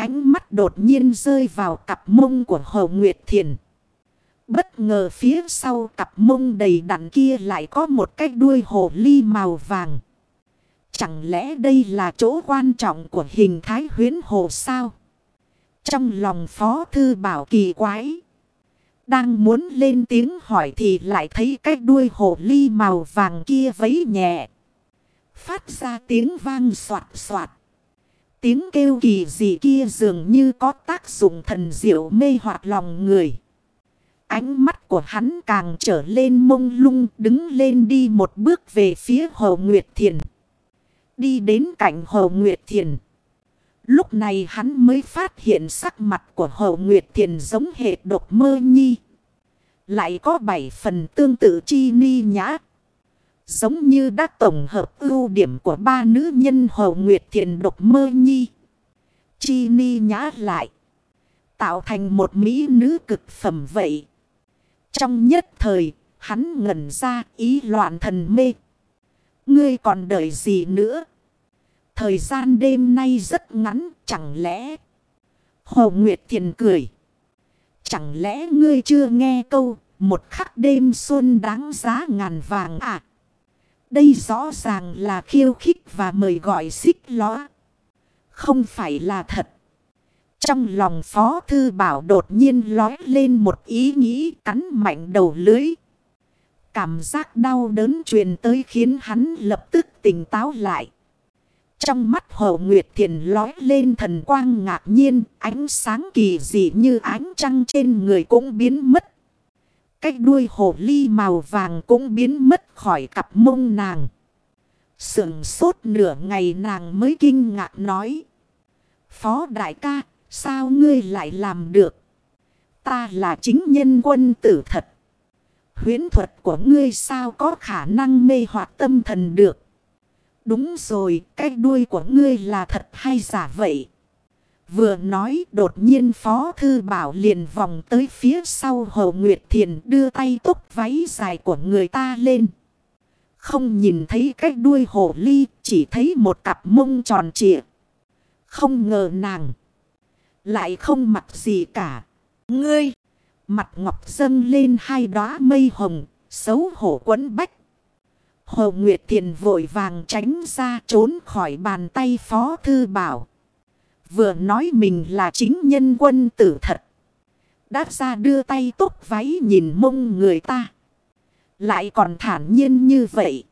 Ánh mắt đột nhiên rơi vào cặp mông của Hồ Nguyệt Thiền. Bất ngờ phía sau cặp mông đầy đặn kia lại có một cái đuôi hồ ly màu vàng. Chẳng lẽ đây là chỗ quan trọng của hình thái huyến hồ sao? Trong lòng phó thư bảo kỳ quái. Đang muốn lên tiếng hỏi thì lại thấy cái đuôi hồ ly màu vàng kia vấy nhẹ. Phát ra tiếng vang soạt soạt. Tiếng kêu kỳ gì kia dường như có tác dụng thần diệu mê hoạt lòng người. Ánh mắt của hắn càng trở lên mông lung, đứng lên đi một bước về phía Hồ Nguyệt Thiền. Đi đến cạnh Hồ Nguyệt Thiền. Lúc này hắn mới phát hiện sắc mặt của Hồ Nguyệt Thiền giống hệt độc mơ nhi. Lại có bảy phần tương tự chi ni nhã. Giống như đã tổng hợp ưu điểm của ba nữ nhân Hồ Nguyệt Thiền độc mơ nhi. Chi ni nhã lại. Tạo thành một mỹ nữ cực phẩm vậy. Trong nhất thời, hắn ngẩn ra ý loạn thần mê. Ngươi còn đợi gì nữa? Thời gian đêm nay rất ngắn, chẳng lẽ... Hồ Nguyệt Thiền cười. Chẳng lẽ ngươi chưa nghe câu, một khắc đêm xuân đáng giá ngàn vàng à? Đây rõ ràng là khiêu khích và mời gọi xích lõa. Không phải là thật. Trong lòng Phó Thư Bảo đột nhiên lói lên một ý nghĩ cắn mạnh đầu lưới. Cảm giác đau đớn truyền tới khiến hắn lập tức tỉnh táo lại. Trong mắt Hồ Nguyệt Thiền lói lên thần quang ngạc nhiên, ánh sáng kỳ dị như ánh trăng trên người cũng biến mất cách đuôi hổ ly màu vàng cũng biến mất khỏi cặp mông nàng. Sườn sốt nửa ngày nàng mới kinh ngạc nói. Phó đại ca, sao ngươi lại làm được? Ta là chính nhân quân tử thật. Huyến thuật của ngươi sao có khả năng mê hoặc tâm thần được? Đúng rồi, cái đuôi của ngươi là thật hay giả vậy? Vừa nói đột nhiên Phó Thư Bảo liền vòng tới phía sau Hồ Nguyệt Thiền đưa tay túc váy dài của người ta lên. Không nhìn thấy cái đuôi hồ ly, chỉ thấy một cặp mông tròn trịa. Không ngờ nàng. Lại không mặc gì cả. Ngươi. Mặt ngọc dâng lên hai đóa mây hồng. Xấu hổ quấn bách. Hồ Nguyệt Thiền vội vàng tránh ra trốn khỏi bàn tay Phó Thư Bảo. Vừa nói mình là chính nhân quân tử thật. Đã ra đưa tay tốt váy nhìn mông người ta. Lại còn thản nhiên như vậy.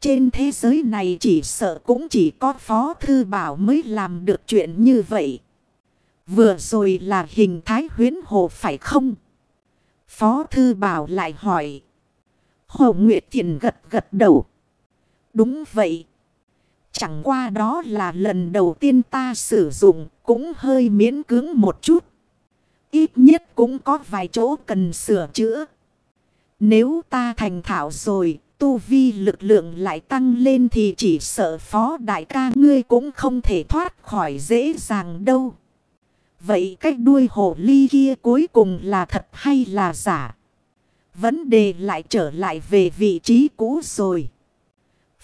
Trên thế giới này chỉ sợ cũng chỉ có Phó Thư Bảo mới làm được chuyện như vậy. Vừa rồi là hình thái huyến hồ phải không? Phó Thư Bảo lại hỏi. Hồ Nguyệt Thiện gật gật đầu. Đúng vậy. Chẳng qua đó là lần đầu tiên ta sử dụng cũng hơi miễn cưỡng một chút. Ít nhất cũng có vài chỗ cần sửa chữa. Nếu ta thành thạo rồi, tu vi lực lượng lại tăng lên thì chỉ sợ phó đại ca ngươi cũng không thể thoát khỏi dễ dàng đâu. Vậy cách đuôi hổ ly kia cuối cùng là thật hay là giả? Vấn đề lại trở lại về vị trí cũ rồi.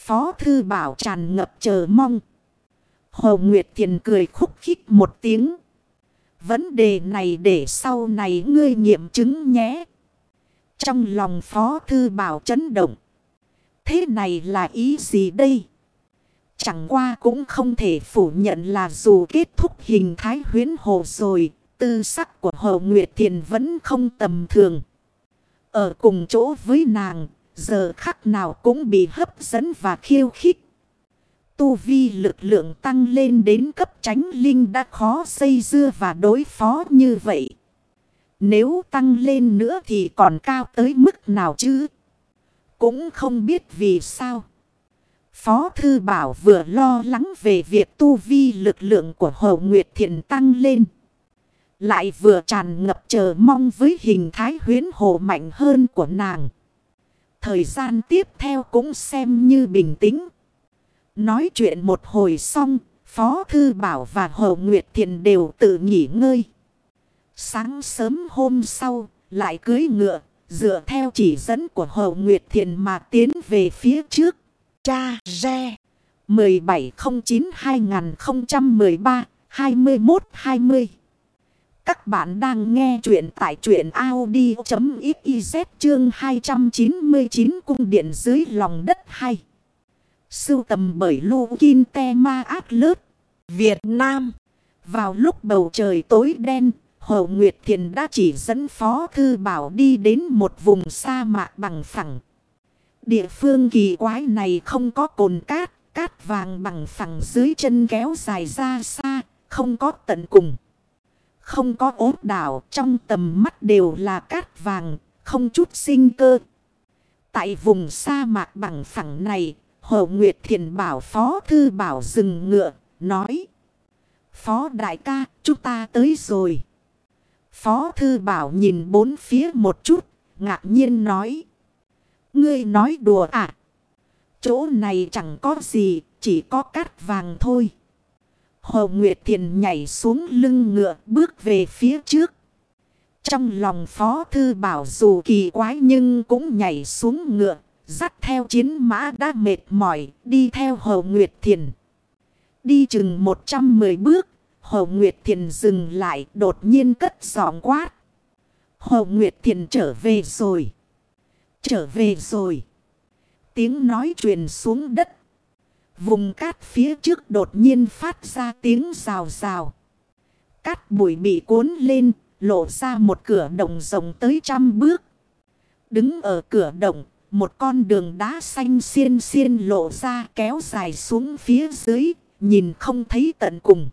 Phó thư bảo tràn ngập chờ mong. Hồ Nguyệt Thiền cười khúc khích một tiếng. Vấn đề này để sau này ngươi nghiệm chứng nhé. Trong lòng Phó Thư Bảo chấn động. Thế này là ý gì đây? Chẳng qua cũng không thể phủ nhận là dù kết thúc hình thái huyến hồ rồi, tư sắc của Hồ Nguyệt Thiền vẫn không tầm thường. Ở cùng chỗ với nàng, giờ khắc nào cũng bị hấp dẫn và khiêu khích. Tu vi lực lượng tăng lên đến cấp tránh linh đã khó xây dưa và đối phó như vậy. Nếu tăng lên nữa thì còn cao tới mức nào chứ? Cũng không biết vì sao. Phó Thư Bảo vừa lo lắng về việc tu vi lực lượng của Hồ Nguyệt Thiện tăng lên. Lại vừa tràn ngập chờ mong với hình thái huyến hồ mạnh hơn của nàng. Thời gian tiếp theo cũng xem như bình tĩnh. Nói chuyện một hồi xong, Phó Thư Bảo và Hồ Nguyệt Thiện đều tự nghỉ ngơi. Sáng sớm hôm sau, lại cưới ngựa, dựa theo chỉ dẫn của Hồ Nguyệt Thiện mà tiến về phía trước. Cha Re 1709-2013 21-20 các bạn đang nghe chuyện tại chuyện Audi.xyz chương 299 cung điện dưới lòng đất hay Sưu tầm bởi Lô Kinh Te Ma Ác Lớt Việt Nam Vào lúc bầu trời tối đen Hồ Nguyệt Thiền đã chỉ dẫn Phó Thư Bảo đi đến một vùng sa mạc bằng phẳng. Địa phương kỳ quái này không có cồn cát, cát vàng bằng phẳng dưới chân kéo dài ra xa, không có tận cùng. Không có ốp đảo, trong tầm mắt đều là cát vàng, không chút sinh cơ. Tại vùng sa mạc bằng phẳng này, Hồ Nguyệt Thiền bảo Phó Thư Bảo dừng ngựa, nói. Phó đại ca, chúng ta tới rồi. Phó Thư Bảo nhìn bốn phía một chút, ngạc nhiên nói. Ngươi nói đùa à? Chỗ này chẳng có gì, chỉ có cát vàng thôi. Hồ Nguyệt Thiền nhảy xuống lưng ngựa bước về phía trước. Trong lòng Phó Thư Bảo dù kỳ quái nhưng cũng nhảy xuống ngựa, dắt theo chiến mã đã mệt mỏi, đi theo Hồ Nguyệt Thiền. Đi chừng 110 bước, Hồ Nguyệt Thiền dừng lại đột nhiên cất giọng quát. Hồ Nguyệt Thiền trở về rồi. Trở về rồi. Tiếng nói truyền xuống đất. Vùng cát phía trước đột nhiên phát ra tiếng rào rào. Cát bụi bị cuốn lên, lộ ra một cửa động rộng tới trăm bước. Đứng ở cửa động, một con đường đá xanh xiên xiên lộ ra kéo dài xuống phía dưới, nhìn không thấy tận cùng.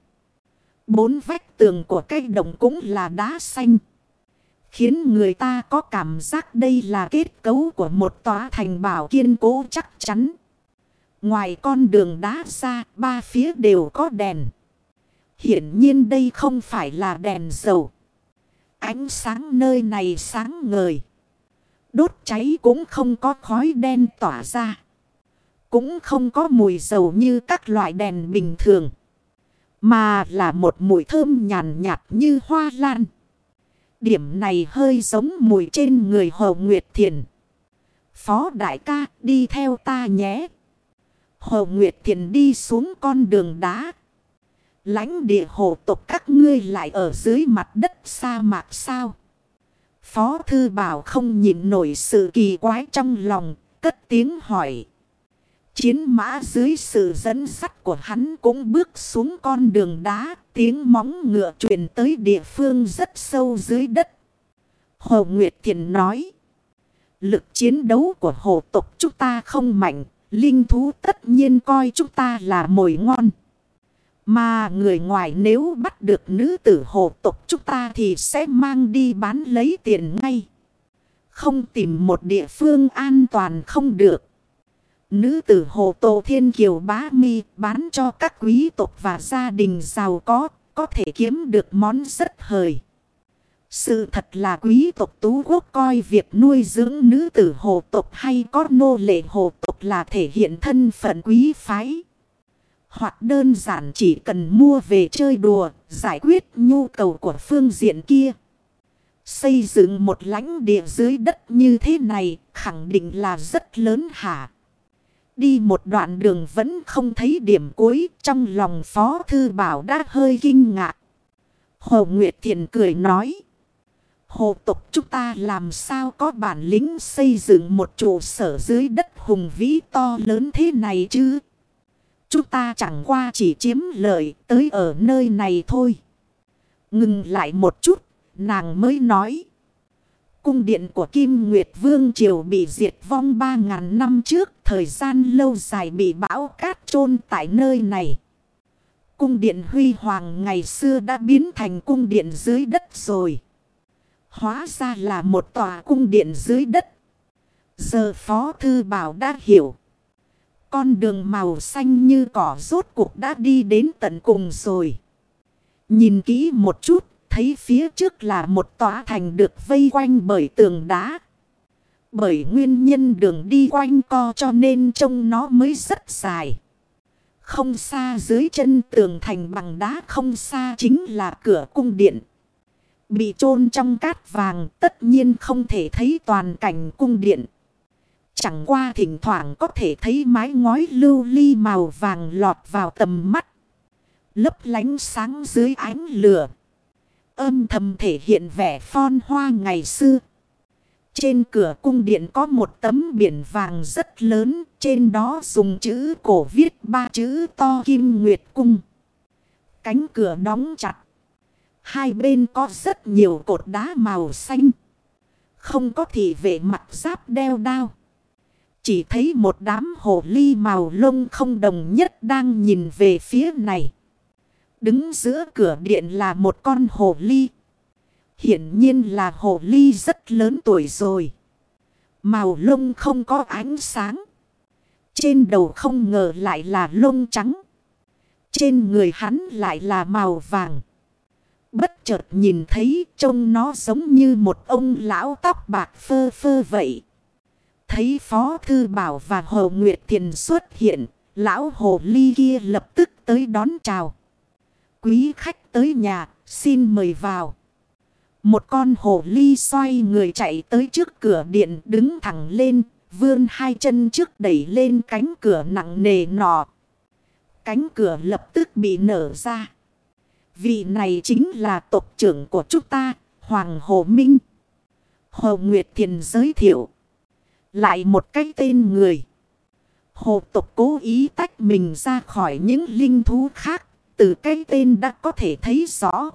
Bốn vách tường của cây đồng cũng là đá xanh. Khiến người ta có cảm giác đây là kết cấu của một tòa thành bảo kiên cố chắc chắn. Ngoài con đường đá ra, ba phía đều có đèn. Hiển nhiên đây không phải là đèn dầu. Ánh sáng nơi này sáng ngời. Đốt cháy cũng không có khói đen tỏa ra. Cũng không có mùi dầu như các loại đèn bình thường. Mà là một mùi thơm nhàn nhạt như hoa lan. Điểm này hơi giống mùi trên người Hồ Nguyệt Thiền. Phó đại ca đi theo ta nhé. Hồ Nguyệt Thiền đi xuống con đường đá. lãnh địa hồ tộc các ngươi lại ở dưới mặt đất sa mạc sao. Phó thư bảo không nhịn nổi sự kỳ quái trong lòng, cất tiếng hỏi. Chiến mã dưới sự dẫn sắt của hắn cũng bước xuống con đường đá, tiếng móng ngựa truyền tới địa phương rất sâu dưới đất. Hồ Nguyệt Thiền nói, lực chiến đấu của hồ tộc chúng ta không mạnh, linh thú tất nhiên coi chúng ta là mồi ngon. Mà người ngoài nếu bắt được nữ tử hồ tộc chúng ta thì sẽ mang đi bán lấy tiền ngay. Không tìm một địa phương an toàn không được. Nữ tử Hồ Tô Thiên Kiều Bá Mi bán cho các quý tộc và gia đình giàu có, có thể kiếm được món rất hời. Sự thật là quý tộc Tú Quốc coi việc nuôi dưỡng nữ tử hồ tộc hay có nô lệ hồ tộc là thể hiện thân phận quý phái. Hoặc đơn giản chỉ cần mua về chơi đùa, giải quyết nhu cầu của phương diện kia. Xây dựng một lãnh địa dưới đất như thế này khẳng định là rất lớn hả? Đi một đoạn đường vẫn không thấy điểm cuối trong lòng Phó Thư Bảo đã hơi kinh ngạc. Hồ Nguyệt Thiện cười nói. Hồ tục chúng ta làm sao có bản lĩnh xây dựng một trụ sở dưới đất hùng vĩ to lớn thế này chứ? Chúng ta chẳng qua chỉ chiếm lợi tới ở nơi này thôi. Ngừng lại một chút, nàng mới nói. Cung điện của Kim Nguyệt Vương Triều bị diệt vong 3.000 năm trước, thời gian lâu dài bị bão cát chôn tại nơi này. Cung điện Huy Hoàng ngày xưa đã biến thành cung điện dưới đất rồi. Hóa ra là một tòa cung điện dưới đất. Giờ Phó Thư Bảo đã hiểu. Con đường màu xanh như cỏ rốt cuộc đã đi đến tận cùng rồi. Nhìn kỹ một chút, thấy phía trước là một tòa thành được vây quanh bởi tường đá. Bởi nguyên nhân đường đi quanh co cho nên trông nó mới rất dài. Không xa dưới chân tường thành bằng đá không xa chính là cửa cung điện. Bị chôn trong cát vàng, tất nhiên không thể thấy toàn cảnh cung điện. Chẳng qua thỉnh thoảng có thể thấy mái ngói lưu ly màu vàng lọt vào tầm mắt. Lấp lánh sáng dưới ánh lửa. Âm thầm thể hiện vẻ phon hoa ngày xưa. Trên cửa cung điện có một tấm biển vàng rất lớn. Trên đó dùng chữ cổ viết ba chữ to kim nguyệt cung. Cánh cửa đóng chặt. Hai bên có rất nhiều cột đá màu xanh. Không có thị vệ mặt giáp đeo đao. Chỉ thấy một đám hồ ly màu lông không đồng nhất đang nhìn về phía này. Đứng giữa cửa điện là một con hồ ly. Hiển nhiên là hồ ly rất lớn tuổi rồi. Màu lông không có ánh sáng. Trên đầu không ngờ lại là lông trắng. Trên người hắn lại là màu vàng. Bất chợt nhìn thấy trông nó giống như một ông lão tóc bạc phơ phơ vậy. Thấy Phó Thư Bảo và Hồ Nguyệt Thiền xuất hiện, lão hồ ly kia lập tức tới đón chào. Quý khách tới nhà, xin mời vào. Một con hồ ly xoay người chạy tới trước cửa điện đứng thẳng lên, vươn hai chân trước đẩy lên cánh cửa nặng nề nọ. Cánh cửa lập tức bị nở ra. Vị này chính là tộc trưởng của chúng ta, Hoàng Hồ Minh. Hồ Nguyệt Thiền giới thiệu. Lại một cái tên người. Hồ tộc cố ý tách mình ra khỏi những linh thú khác. Từ cái tên đã có thể thấy rõ.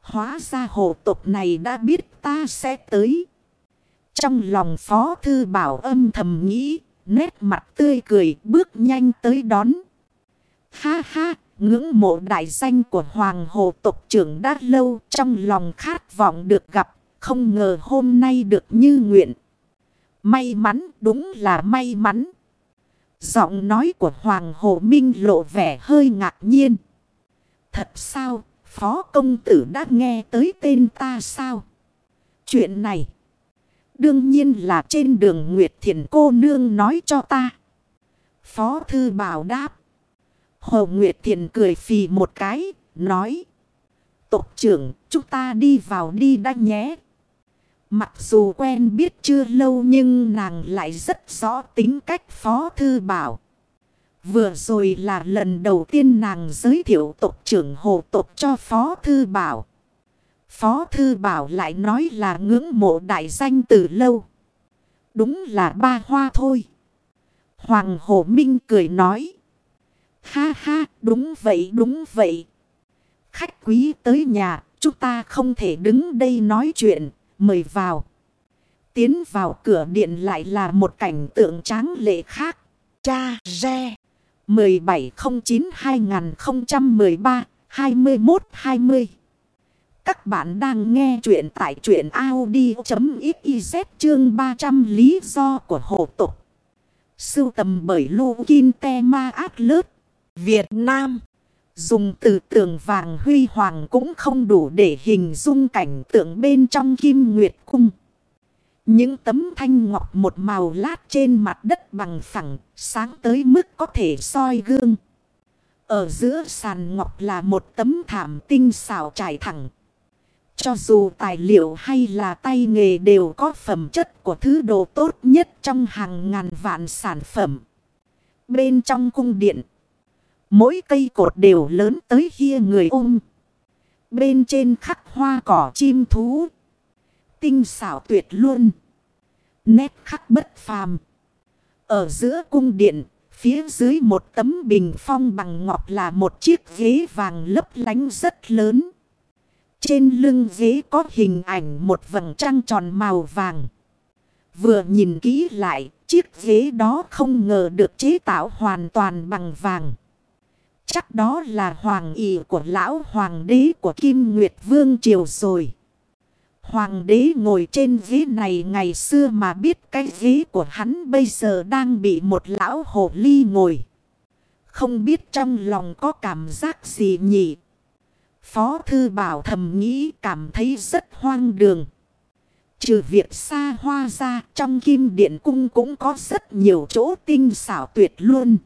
Hóa ra hồ tộc này đã biết ta sẽ tới. Trong lòng phó thư bảo âm thầm nghĩ. Nét mặt tươi cười bước nhanh tới đón. Ha ha, ngưỡng mộ đại danh của Hoàng Hồ tộc trưởng đã lâu trong lòng khát vọng được gặp. Không ngờ hôm nay được như nguyện. May mắn, đúng là may mắn. Giọng nói của Hoàng Hồ Minh lộ vẻ hơi ngạc nhiên. Thật sao, Phó Công Tử đã nghe tới tên ta sao? Chuyện này, đương nhiên là trên đường Nguyệt Thiền cô nương nói cho ta. Phó Thư Bảo đáp. Hồ Nguyệt Thiền cười phì một cái, nói. Tộc trưởng, chúng ta đi vào đi đã nhé. Mặc dù quen biết chưa lâu nhưng nàng lại rất rõ tính cách Phó Thư Bảo. Vừa rồi là lần đầu tiên nàng giới thiệu tộc trưởng hồ tộc cho Phó Thư Bảo. Phó Thư Bảo lại nói là ngưỡng mộ đại danh từ lâu. Đúng là ba hoa thôi. Hoàng Hồ Minh cười nói. Ha ha, đúng vậy, đúng vậy. Khách quý tới nhà, chúng ta không thể đứng đây nói chuyện, mời vào. Tiến vào cửa điện lại là một cảnh tượng tráng lệ khác. Cha Re 1709-2013-2120 Các bạn đang nghe chuyện tại chuyện Audi.xyz chương 300 lý do của hộ tục. Sưu tầm bởi Lô Kinh Te Ma Át Lớt, Việt Nam. Dùng từ tượng vàng huy hoàng cũng không đủ để hình dung cảnh tượng bên trong kim nguyệt cung. Những tấm thanh ngọc một màu lát trên mặt đất bằng phẳng, sáng tới mức có thể soi gương. Ở giữa sàn ngọc là một tấm thảm tinh xảo trải thẳng. Cho dù tài liệu hay là tay nghề đều có phẩm chất của thứ đồ tốt nhất trong hàng ngàn vạn sản phẩm. Bên trong cung điện, mỗi cây cột đều lớn tới hia người ôm. Bên trên khắc hoa cỏ chim thú tinh xảo tuyệt luôn. Nét khắc bất phàm. Ở giữa cung điện, phía dưới một tấm bình phong bằng ngọc là một chiếc ghế vàng lấp lánh rất lớn. Trên lưng ghế có hình ảnh một vầng trăng tròn màu vàng. Vừa nhìn kỹ lại, chiếc ghế đó không ngờ được chế tạo hoàn toàn bằng vàng. Chắc đó là hoàng ỷ của lão hoàng đế của Kim Nguyệt Vương Triều rồi. Hoàng đế ngồi trên ghế này ngày xưa mà biết cái ghế của hắn bây giờ đang bị một lão hồ ly ngồi. Không biết trong lòng có cảm giác gì nhỉ? Phó thư bảo thầm nghĩ cảm thấy rất hoang đường. Trừ việc xa hoa ra trong kim điện cung cũng có rất nhiều chỗ tinh xảo tuyệt luôn.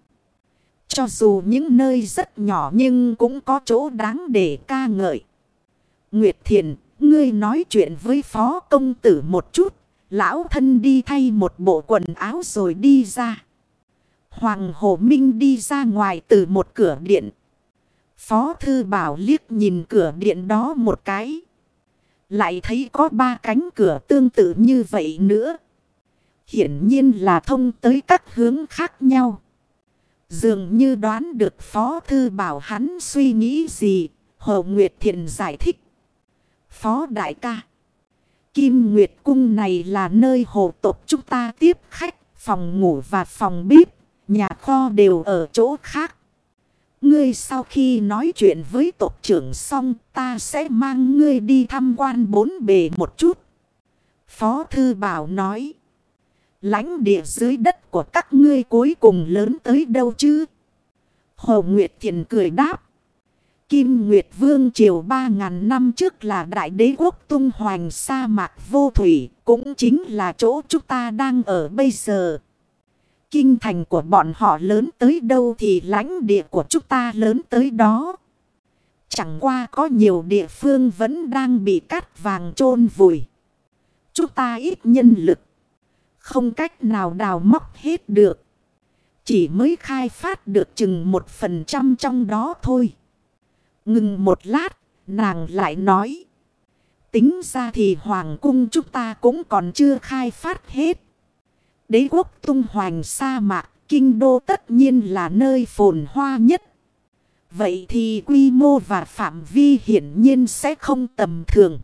Cho dù những nơi rất nhỏ nhưng cũng có chỗ đáng để ca ngợi. Nguyệt Thiền, Ngươi nói chuyện với phó công tử một chút. Lão thân đi thay một bộ quần áo rồi đi ra. Hoàng Hồ Minh đi ra ngoài từ một cửa điện. Phó thư bảo liếc nhìn cửa điện đó một cái. Lại thấy có ba cánh cửa tương tự như vậy nữa. Hiển nhiên là thông tới các hướng khác nhau. Dường như đoán được Phó Thư Bảo hắn suy nghĩ gì. Hồ Nguyệt Thiện giải thích. Phó Đại ca. Kim Nguyệt Cung này là nơi hồ tộc chúng ta tiếp khách. Phòng ngủ và phòng bếp. Nhà kho đều ở chỗ khác. Ngươi sau khi nói chuyện với tộc trưởng xong, ta sẽ mang ngươi đi tham quan bốn bề một chút. Phó Thư Bảo nói lãnh địa dưới đất của các ngươi cuối cùng lớn tới đâu chứ? Hồ Nguyệt Thiền cười đáp. Kim Nguyệt Vương triều 3.000 năm trước là đại đế quốc tung hoành sa mạc vô thủy, cũng chính là chỗ chúng ta đang ở bây giờ. Kinh thành của bọn họ lớn tới đâu thì lãnh địa của chúng ta lớn tới đó. Chẳng qua có nhiều địa phương vẫn đang bị cắt vàng chôn vùi. Chúng ta ít nhân lực. Không cách nào đào móc hết được. Chỉ mới khai phát được chừng một phần trăm trong đó thôi. Ngừng một lát, nàng lại nói. Tính ra thì hoàng cung chúng ta cũng còn chưa khai phát hết. Đế quốc tung hoành sa mạc, kinh đô tất nhiên là nơi phồn hoa nhất. Vậy thì quy mô và phạm vi hiển nhiên sẽ không tầm thường.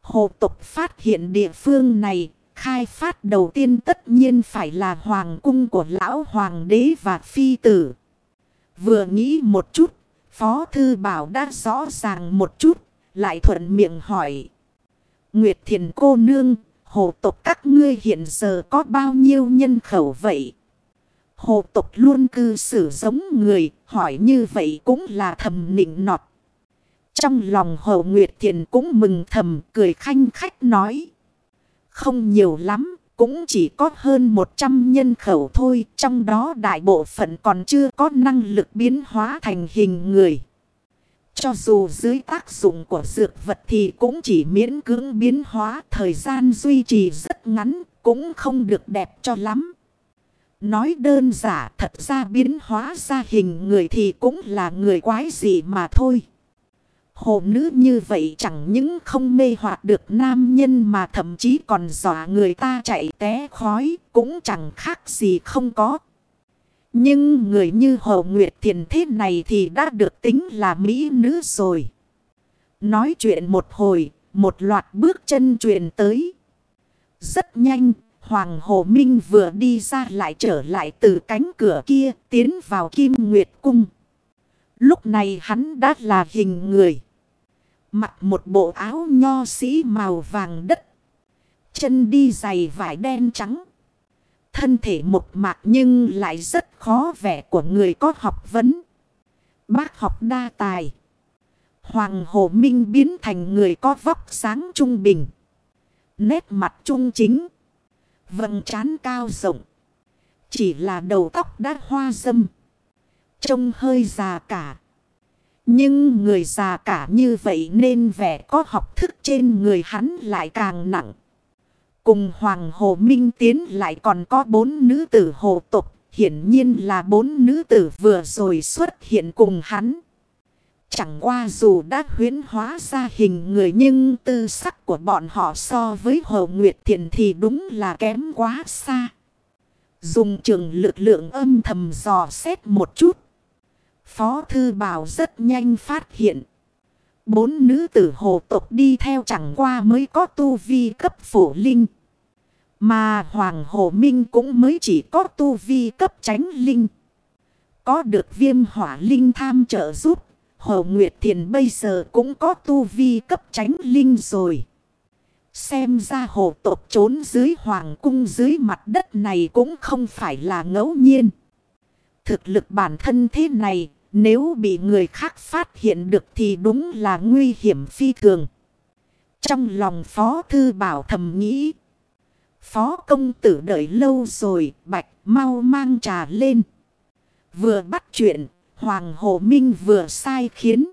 Hồ tục phát hiện địa phương này, khai phát đầu tiên tất nhiên phải là hoàng cung của lão hoàng đế và phi tử. Vừa nghĩ một chút, Phó Thư Bảo đã rõ ràng một chút, lại thuận miệng hỏi. Nguyệt Thiền cô nương, hồ tộc các ngươi hiện giờ có bao nhiêu nhân khẩu vậy? Hồ tộc luôn cư xử giống người, hỏi như vậy cũng là thầm nịnh nọt. Trong lòng hồ Nguyệt Thiền cũng mừng thầm, cười khanh khách nói. Không nhiều lắm, cũng chỉ có hơn 100 nhân khẩu thôi, trong đó đại bộ phận còn chưa có năng lực biến hóa thành hình người. Cho dù dưới tác dụng của dược vật thì cũng chỉ miễn cưỡng biến hóa thời gian duy trì rất ngắn, cũng không được đẹp cho lắm. Nói đơn giản thật ra biến hóa ra hình người thì cũng là người quái gì mà thôi. Hồ nữ như vậy chẳng những không mê hoặc được nam nhân mà thậm chí còn dọa người ta chạy té khói cũng chẳng khác gì không có. Nhưng người như Hồ Nguyệt Thiền thế này thì đã được tính là mỹ nữ rồi. Nói chuyện một hồi, một loạt bước chân truyền tới. Rất nhanh, Hoàng Hồ Minh vừa đi ra lại trở lại từ cánh cửa kia tiến vào Kim Nguyệt Cung. Lúc này hắn đã là hình người. Mặc một bộ áo nho sĩ màu vàng đất. Chân đi giày vải đen trắng. Thân thể một mạc nhưng lại rất khó vẻ của người có học vấn. Bác học đa tài. Hoàng Hồ Minh biến thành người có vóc sáng trung bình. Nét mặt trung chính. Vầng trán cao rộng. Chỉ là đầu tóc đã hoa dâm. Trông hơi già cả. Nhưng người già cả như vậy nên vẻ có học thức trên người hắn lại càng nặng. Cùng Hoàng Hồ Minh Tiến lại còn có bốn nữ tử hồ tục. Hiển nhiên là bốn nữ tử vừa rồi xuất hiện cùng hắn. Chẳng qua dù đã huyến hóa ra hình người nhưng tư sắc của bọn họ so với Hồ Nguyệt Thiện thì đúng là kém quá xa. Dùng trường lực lượng âm thầm dò xét một chút. Phó Thư Bảo rất nhanh phát hiện. Bốn nữ tử hồ tộc đi theo chẳng qua mới có tu vi cấp phổ linh. Mà Hoàng Hồ Minh cũng mới chỉ có tu vi cấp tránh linh. Có được viêm hỏa linh tham trợ giúp. Hồ Nguyệt Thiền bây giờ cũng có tu vi cấp tránh linh rồi. Xem ra hồ tộc trốn dưới hoàng cung dưới mặt đất này cũng không phải là ngẫu nhiên. Thực lực bản thân thế này, nếu bị người khác phát hiện được thì đúng là nguy hiểm phi thường. Trong lòng Phó Thư Bảo thầm nghĩ. Phó công tử đợi lâu rồi, bạch mau mang trà lên. Vừa bắt chuyện, Hoàng Hồ Minh vừa sai khiến.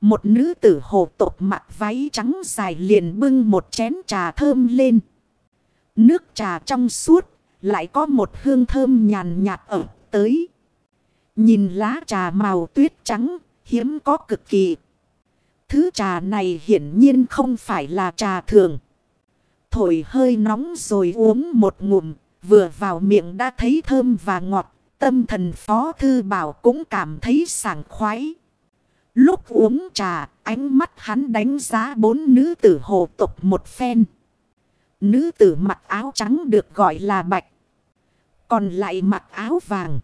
Một nữ tử hồ tộc mặc váy trắng dài liền bưng một chén trà thơm lên. Nước trà trong suốt, lại có một hương thơm nhàn nhạt ở tới. Nhìn lá trà màu tuyết trắng, hiếm có cực kỳ. Thứ trà này hiển nhiên không phải là trà thường. Thổi hơi nóng rồi uống một ngụm, vừa vào miệng đã thấy thơm và ngọt, tâm thần phó thư bảo cũng cảm thấy sảng khoái. Lúc uống trà, ánh mắt hắn đánh giá bốn nữ tử hồ tục một phen. Nữ tử mặc áo trắng được gọi là bạch. Còn lại mặc áo vàng.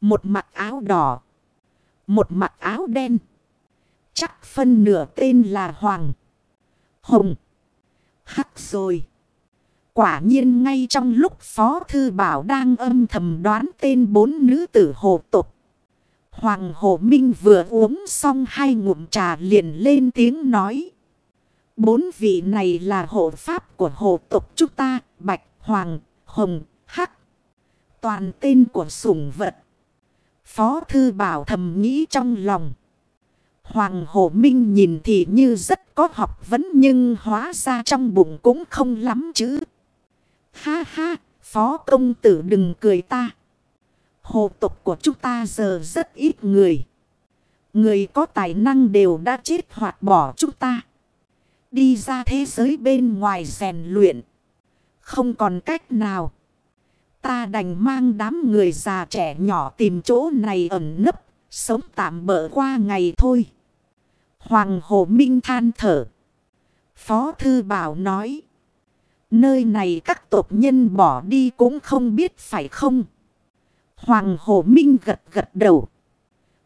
Một mặc áo đỏ. Một mặc áo đen. Chắc phân nửa tên là Hoàng. Hồng. Hắc rồi. Quả nhiên ngay trong lúc Phó Thư Bảo đang âm thầm đoán tên bốn nữ tử hồ tục. Hoàng Hồ Minh vừa uống xong hai ngụm trà liền lên tiếng nói. Bốn vị này là hộ pháp của hộ tục chúng ta, Bạch, Hoàng, Hồng, Hắc. Toàn tên của sủng vật. Phó Thư Bảo thầm nghĩ trong lòng. Hoàng Hồ Minh nhìn thì như rất có học vấn nhưng hóa ra trong bụng cũng không lắm chứ. Ha ha, Phó Công Tử đừng cười ta. Hồ tục của chúng ta giờ rất ít người. Người có tài năng đều đã chết hoặc bỏ chúng ta. Đi ra thế giới bên ngoài rèn luyện. Không còn cách nào. Ta đành mang đám người già trẻ nhỏ tìm chỗ này ẩn nấp. Sống tạm bỡ qua ngày thôi. Hoàng Hồ Minh than thở. Phó Thư Bảo nói. Nơi này các tộc nhân bỏ đi cũng không biết phải không. Hoàng Hồ Minh gật gật đầu.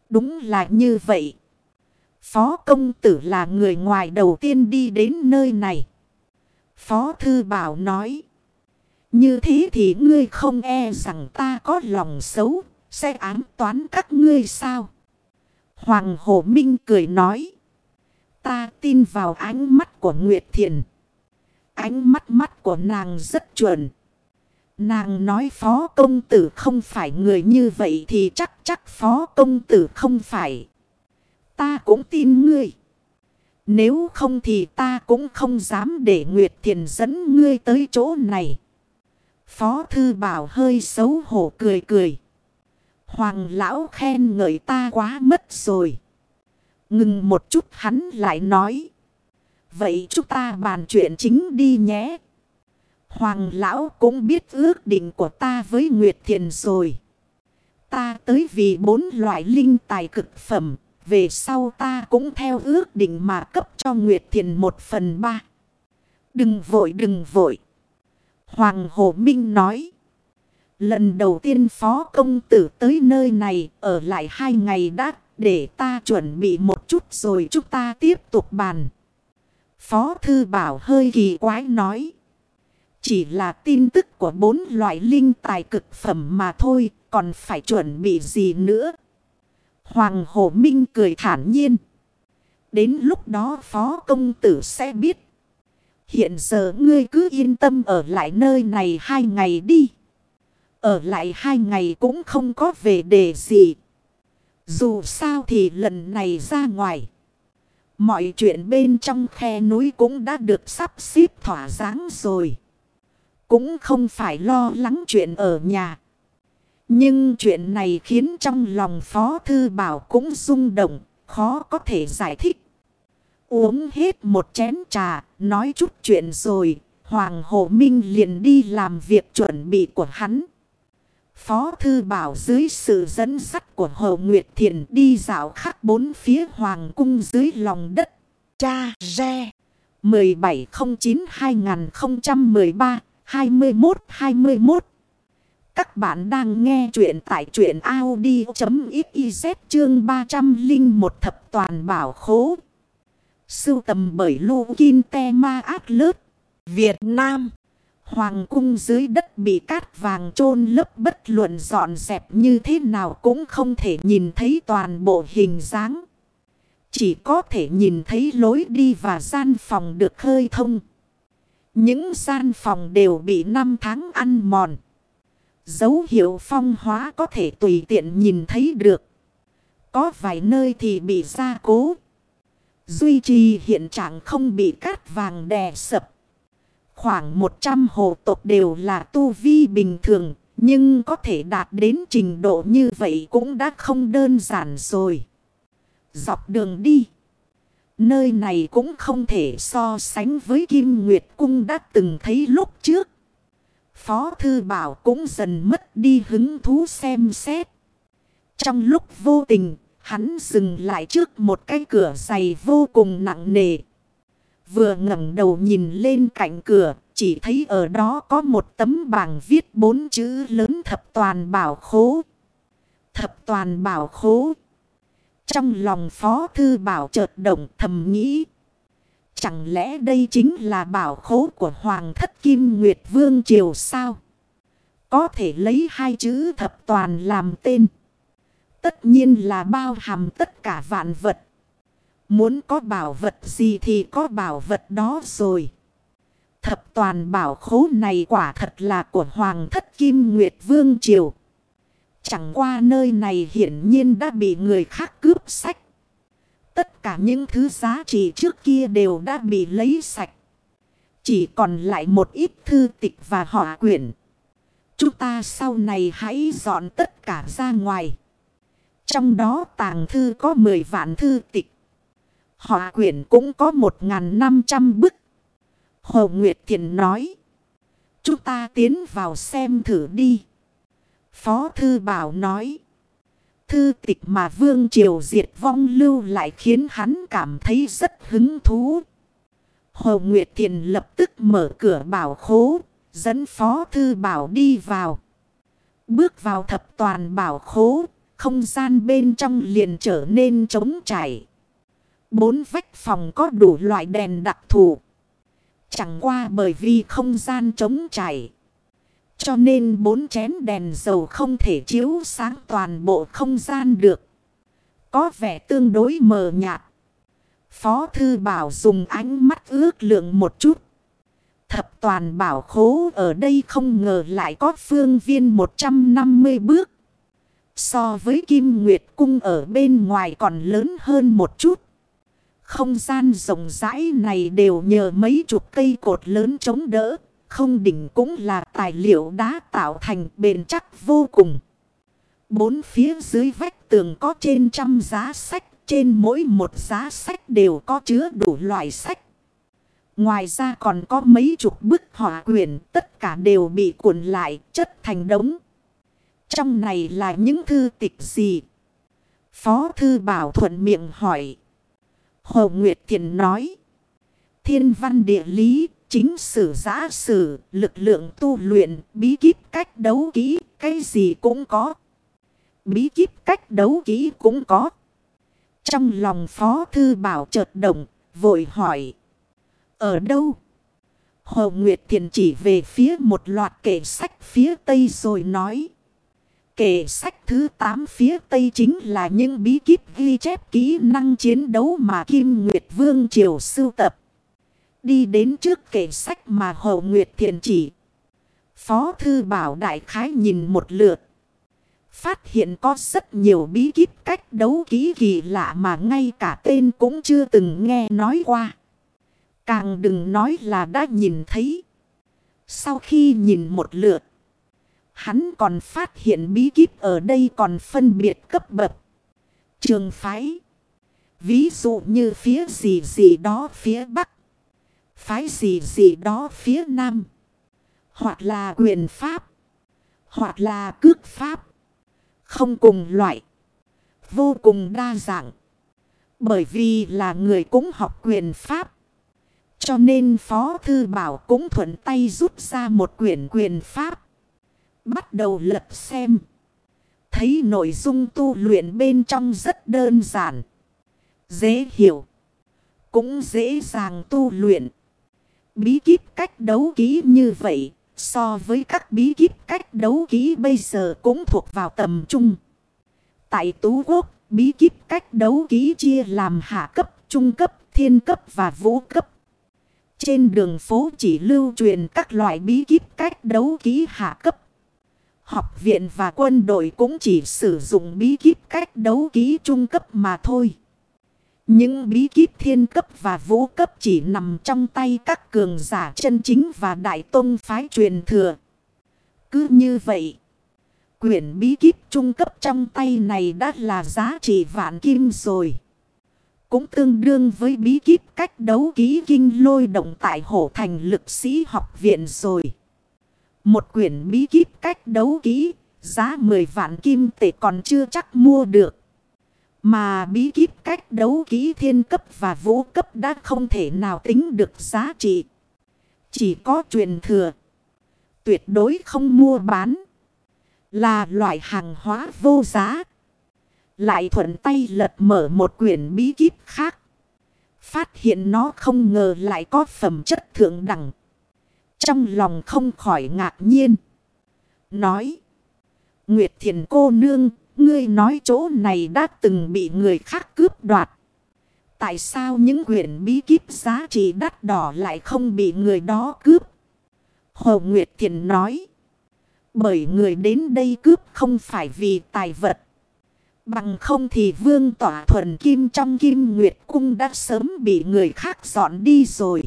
Đúng là như vậy. Phó công tử là người ngoài đầu tiên đi đến nơi này. Phó Thư Bảo nói. Như thế thì ngươi không e rằng ta có lòng xấu, sẽ ám toán các ngươi sao? Hoàng Hồ Minh cười nói. Ta tin vào ánh mắt của Nguyệt Thiền. Ánh mắt mắt của nàng rất chuẩn. Nàng nói phó công tử không phải người như vậy thì chắc chắc phó công tử không phải. Ta cũng tin ngươi. Nếu không thì ta cũng không dám để Nguyệt Thiền dẫn ngươi tới chỗ này. Phó Thư Bảo hơi xấu hổ cười cười. Hoàng lão khen ngợi ta quá mất rồi. Ngừng một chút hắn lại nói. Vậy chúng ta bàn chuyện chính đi nhé. Hoàng lão cũng biết ước định của ta với Nguyệt Thiền rồi. Ta tới vì bốn loại linh tài cực phẩm. Về sau ta cũng theo ước định mà cấp cho Nguyệt Thiền một phần ba. Đừng vội đừng vội. Hoàng Hồ Minh nói. Lần đầu tiên phó công tử tới nơi này ở lại hai ngày đã để ta chuẩn bị một chút rồi chúng ta tiếp tục bàn. Phó Thư Bảo hơi kỳ quái nói. Chỉ là tin tức của bốn loại linh tài cực phẩm mà thôi, còn phải chuẩn bị gì nữa. Hoàng Hổ Minh cười thản nhiên. Đến lúc đó phó công tử sẽ biết. Hiện giờ ngươi cứ yên tâm ở lại nơi này hai ngày đi. Ở lại hai ngày cũng không có về đề gì. Dù sao thì lần này ra ngoài. Mọi chuyện bên trong khe núi cũng đã được sắp xếp thỏa dáng rồi. Cũng không phải lo lắng chuyện ở nhà. Nhưng chuyện này khiến trong lòng Phó Thư Bảo cũng rung động, khó có thể giải thích. Uống hết một chén trà, nói chút chuyện rồi, Hoàng Hồ Minh liền đi làm việc chuẩn bị của hắn. Phó Thư Bảo dưới sự dẫn dắt của Hồ Nguyệt Thiền đi dạo khắp bốn phía Hoàng cung dưới lòng đất. Cha Re 1709-2013-21-21 Các bạn đang nghe chuyện tại chuyện Audi.xyz chương 301 thập toàn bảo khố. Sưu tầm bởi Lô Kinh Te Ma Át Lớt, Việt Nam. Hoàng cung dưới đất bị cát vàng chôn lấp bất luận dọn dẹp như thế nào cũng không thể nhìn thấy toàn bộ hình dáng. Chỉ có thể nhìn thấy lối đi và gian phòng được khơi thông. Những gian phòng đều bị năm tháng ăn mòn. Dấu hiệu phong hóa có thể tùy tiện nhìn thấy được. Có vài nơi thì bị gia cố. Duy trì hiện trạng không bị cát vàng đè sập. Khoảng 100 hộ tộc đều là tu vi bình thường. Nhưng có thể đạt đến trình độ như vậy cũng đã không đơn giản rồi. Dọc đường đi. Nơi này cũng không thể so sánh với Kim Nguyệt Cung đã từng thấy lúc trước. Phó Thư Bảo cũng dần mất đi hứng thú xem xét. Trong lúc vô tình, hắn dừng lại trước một cái cửa dày vô cùng nặng nề. Vừa ngẩng đầu nhìn lên cạnh cửa, chỉ thấy ở đó có một tấm bảng viết bốn chữ lớn thập toàn bảo khố. Thập toàn bảo khố. Trong lòng Phó Thư Bảo chợt động thầm nghĩ. Chẳng lẽ đây chính là bảo khố của Hoàng thất Kim Nguyệt Vương Triều sao? Có thể lấy hai chữ thập toàn làm tên. Tất nhiên là bao hàm tất cả vạn vật. Muốn có bảo vật gì thì có bảo vật đó rồi. Thập toàn bảo khố này quả thật là của Hoàng thất Kim Nguyệt Vương Triều. Chẳng qua nơi này hiển nhiên đã bị người khác cướp sách. Tất cả những thứ giá trị trước kia đều đã bị lấy sạch. Chỉ còn lại một ít thư tịch và họa quyển. Chúng ta sau này hãy dọn tất cả ra ngoài. Trong đó tàng thư có 10 vạn thư tịch. Họa quyển cũng có 1.500 bức. Hồ Nguyệt Thiện nói. Chúng ta tiến vào xem thử đi. Phó Thư Bảo nói. Thư tịch mà Vương Triều diệt vong lưu lại khiến hắn cảm thấy rất hứng thú. Hồ Nguyệt Thiền lập tức mở cửa bảo khố, dẫn Phó Thư Bảo đi vào. Bước vào thập toàn bảo khố, không gian bên trong liền trở nên trống trải. Bốn vách phòng có đủ loại đèn đặc thù. Chẳng qua bởi vì không gian trống trải. Cho nên bốn chén đèn dầu không thể chiếu sáng toàn bộ không gian được. Có vẻ tương đối mờ nhạt. Phó Thư Bảo dùng ánh mắt ước lượng một chút. Thập toàn bảo khố ở đây không ngờ lại có phương viên 150 bước. So với Kim Nguyệt Cung ở bên ngoài còn lớn hơn một chút. Không gian rộng rãi này đều nhờ mấy chục cây cột lớn chống đỡ. Không đỉnh cũng là tài liệu đá tạo thành bền chắc vô cùng. Bốn phía dưới vách tường có trên trăm giá sách. Trên mỗi một giá sách đều có chứa đủ loại sách. Ngoài ra còn có mấy chục bức họa quyển. Tất cả đều bị cuộn lại, chất thành đống. Trong này là những thư tịch gì? Phó thư bảo thuận miệng hỏi. Hồ Nguyệt Thiền nói. Thiên văn địa lý, chính sử giã sử, lực lượng tu luyện, bí kíp cách đấu kỹ, cái gì cũng có. Bí kíp cách đấu kỹ cũng có. Trong lòng Phó Thư Bảo chợt động, vội hỏi. Ở đâu? Hồ Nguyệt Thiền chỉ về phía một loạt kệ sách phía tây rồi nói. Kệ sách thứ 8 phía Tây chính là những bí kíp ghi chép kỹ năng chiến đấu mà Kim Nguyệt Vương Triều sưu tập. Đi đến trước kệ sách mà Hậu Nguyệt Thiện chỉ. Phó Thư Bảo Đại Khái nhìn một lượt. Phát hiện có rất nhiều bí kíp cách đấu kỹ kỳ lạ mà ngay cả tên cũng chưa từng nghe nói qua. Càng đừng nói là đã nhìn thấy. Sau khi nhìn một lượt. Hắn còn phát hiện bí kíp ở đây còn phân biệt cấp bậc. Trường phái. Ví dụ như phía gì gì đó phía Bắc. Phái gì gì đó phía Nam. Hoặc là quyền Pháp. Hoặc là cước Pháp. Không cùng loại. Vô cùng đa dạng. Bởi vì là người cũng học quyền Pháp. Cho nên Phó Thư Bảo cũng thuận tay rút ra một quyển quyền Pháp. Bắt đầu lật xem. Thấy nội dung tu luyện bên trong rất đơn giản. Dễ hiểu. Cũng dễ dàng tu luyện. Bí kíp cách đấu ký như vậy. So với các bí kíp cách đấu ký bây giờ cũng thuộc vào tầm trung. Tại Tú Quốc, bí kíp cách đấu ký chia làm hạ cấp, trung cấp, thiên cấp và vũ cấp. Trên đường phố chỉ lưu truyền các loại bí kíp cách đấu ký hạ cấp. Học viện và quân đội cũng chỉ sử dụng bí kíp cách đấu ký trung cấp mà thôi. Những bí kíp thiên cấp và vũ cấp chỉ nằm trong tay các cường giả chân chính và đại tôn phái truyền thừa. Cứ như vậy, quyển bí kíp trung cấp trong tay này đã là giá trị vạn kim rồi. cũng tương đương với bí kíp cách đấu ký kinh lôi động tại hổ thành lực sĩ học viện rồi. Một quyển bí kíp cách đấu ký, giá 10 vạn kim tệ còn chưa chắc mua được. Mà bí kíp cách đấu ký thiên cấp và vũ cấp đã không thể nào tính được giá trị. Chỉ có truyền thừa. Tuyệt đối không mua bán. Là loại hàng hóa vô giá. Lại thuận tay lật mở một quyển bí kíp khác. Phát hiện nó không ngờ lại có phẩm chất thượng đẳng. Trong lòng không khỏi ngạc nhiên. Nói. Nguyệt thiền cô nương. Ngươi nói chỗ này đã từng bị người khác cướp đoạt. Tại sao những quyển bí kíp giá trị đắt đỏ lại không bị người đó cướp? Hồ Nguyệt Thiền nói. Bởi người đến đây cướp không phải vì tài vật. Bằng không thì vương tỏa thuần kim trong kim nguyệt cung đã sớm bị người khác dọn đi rồi.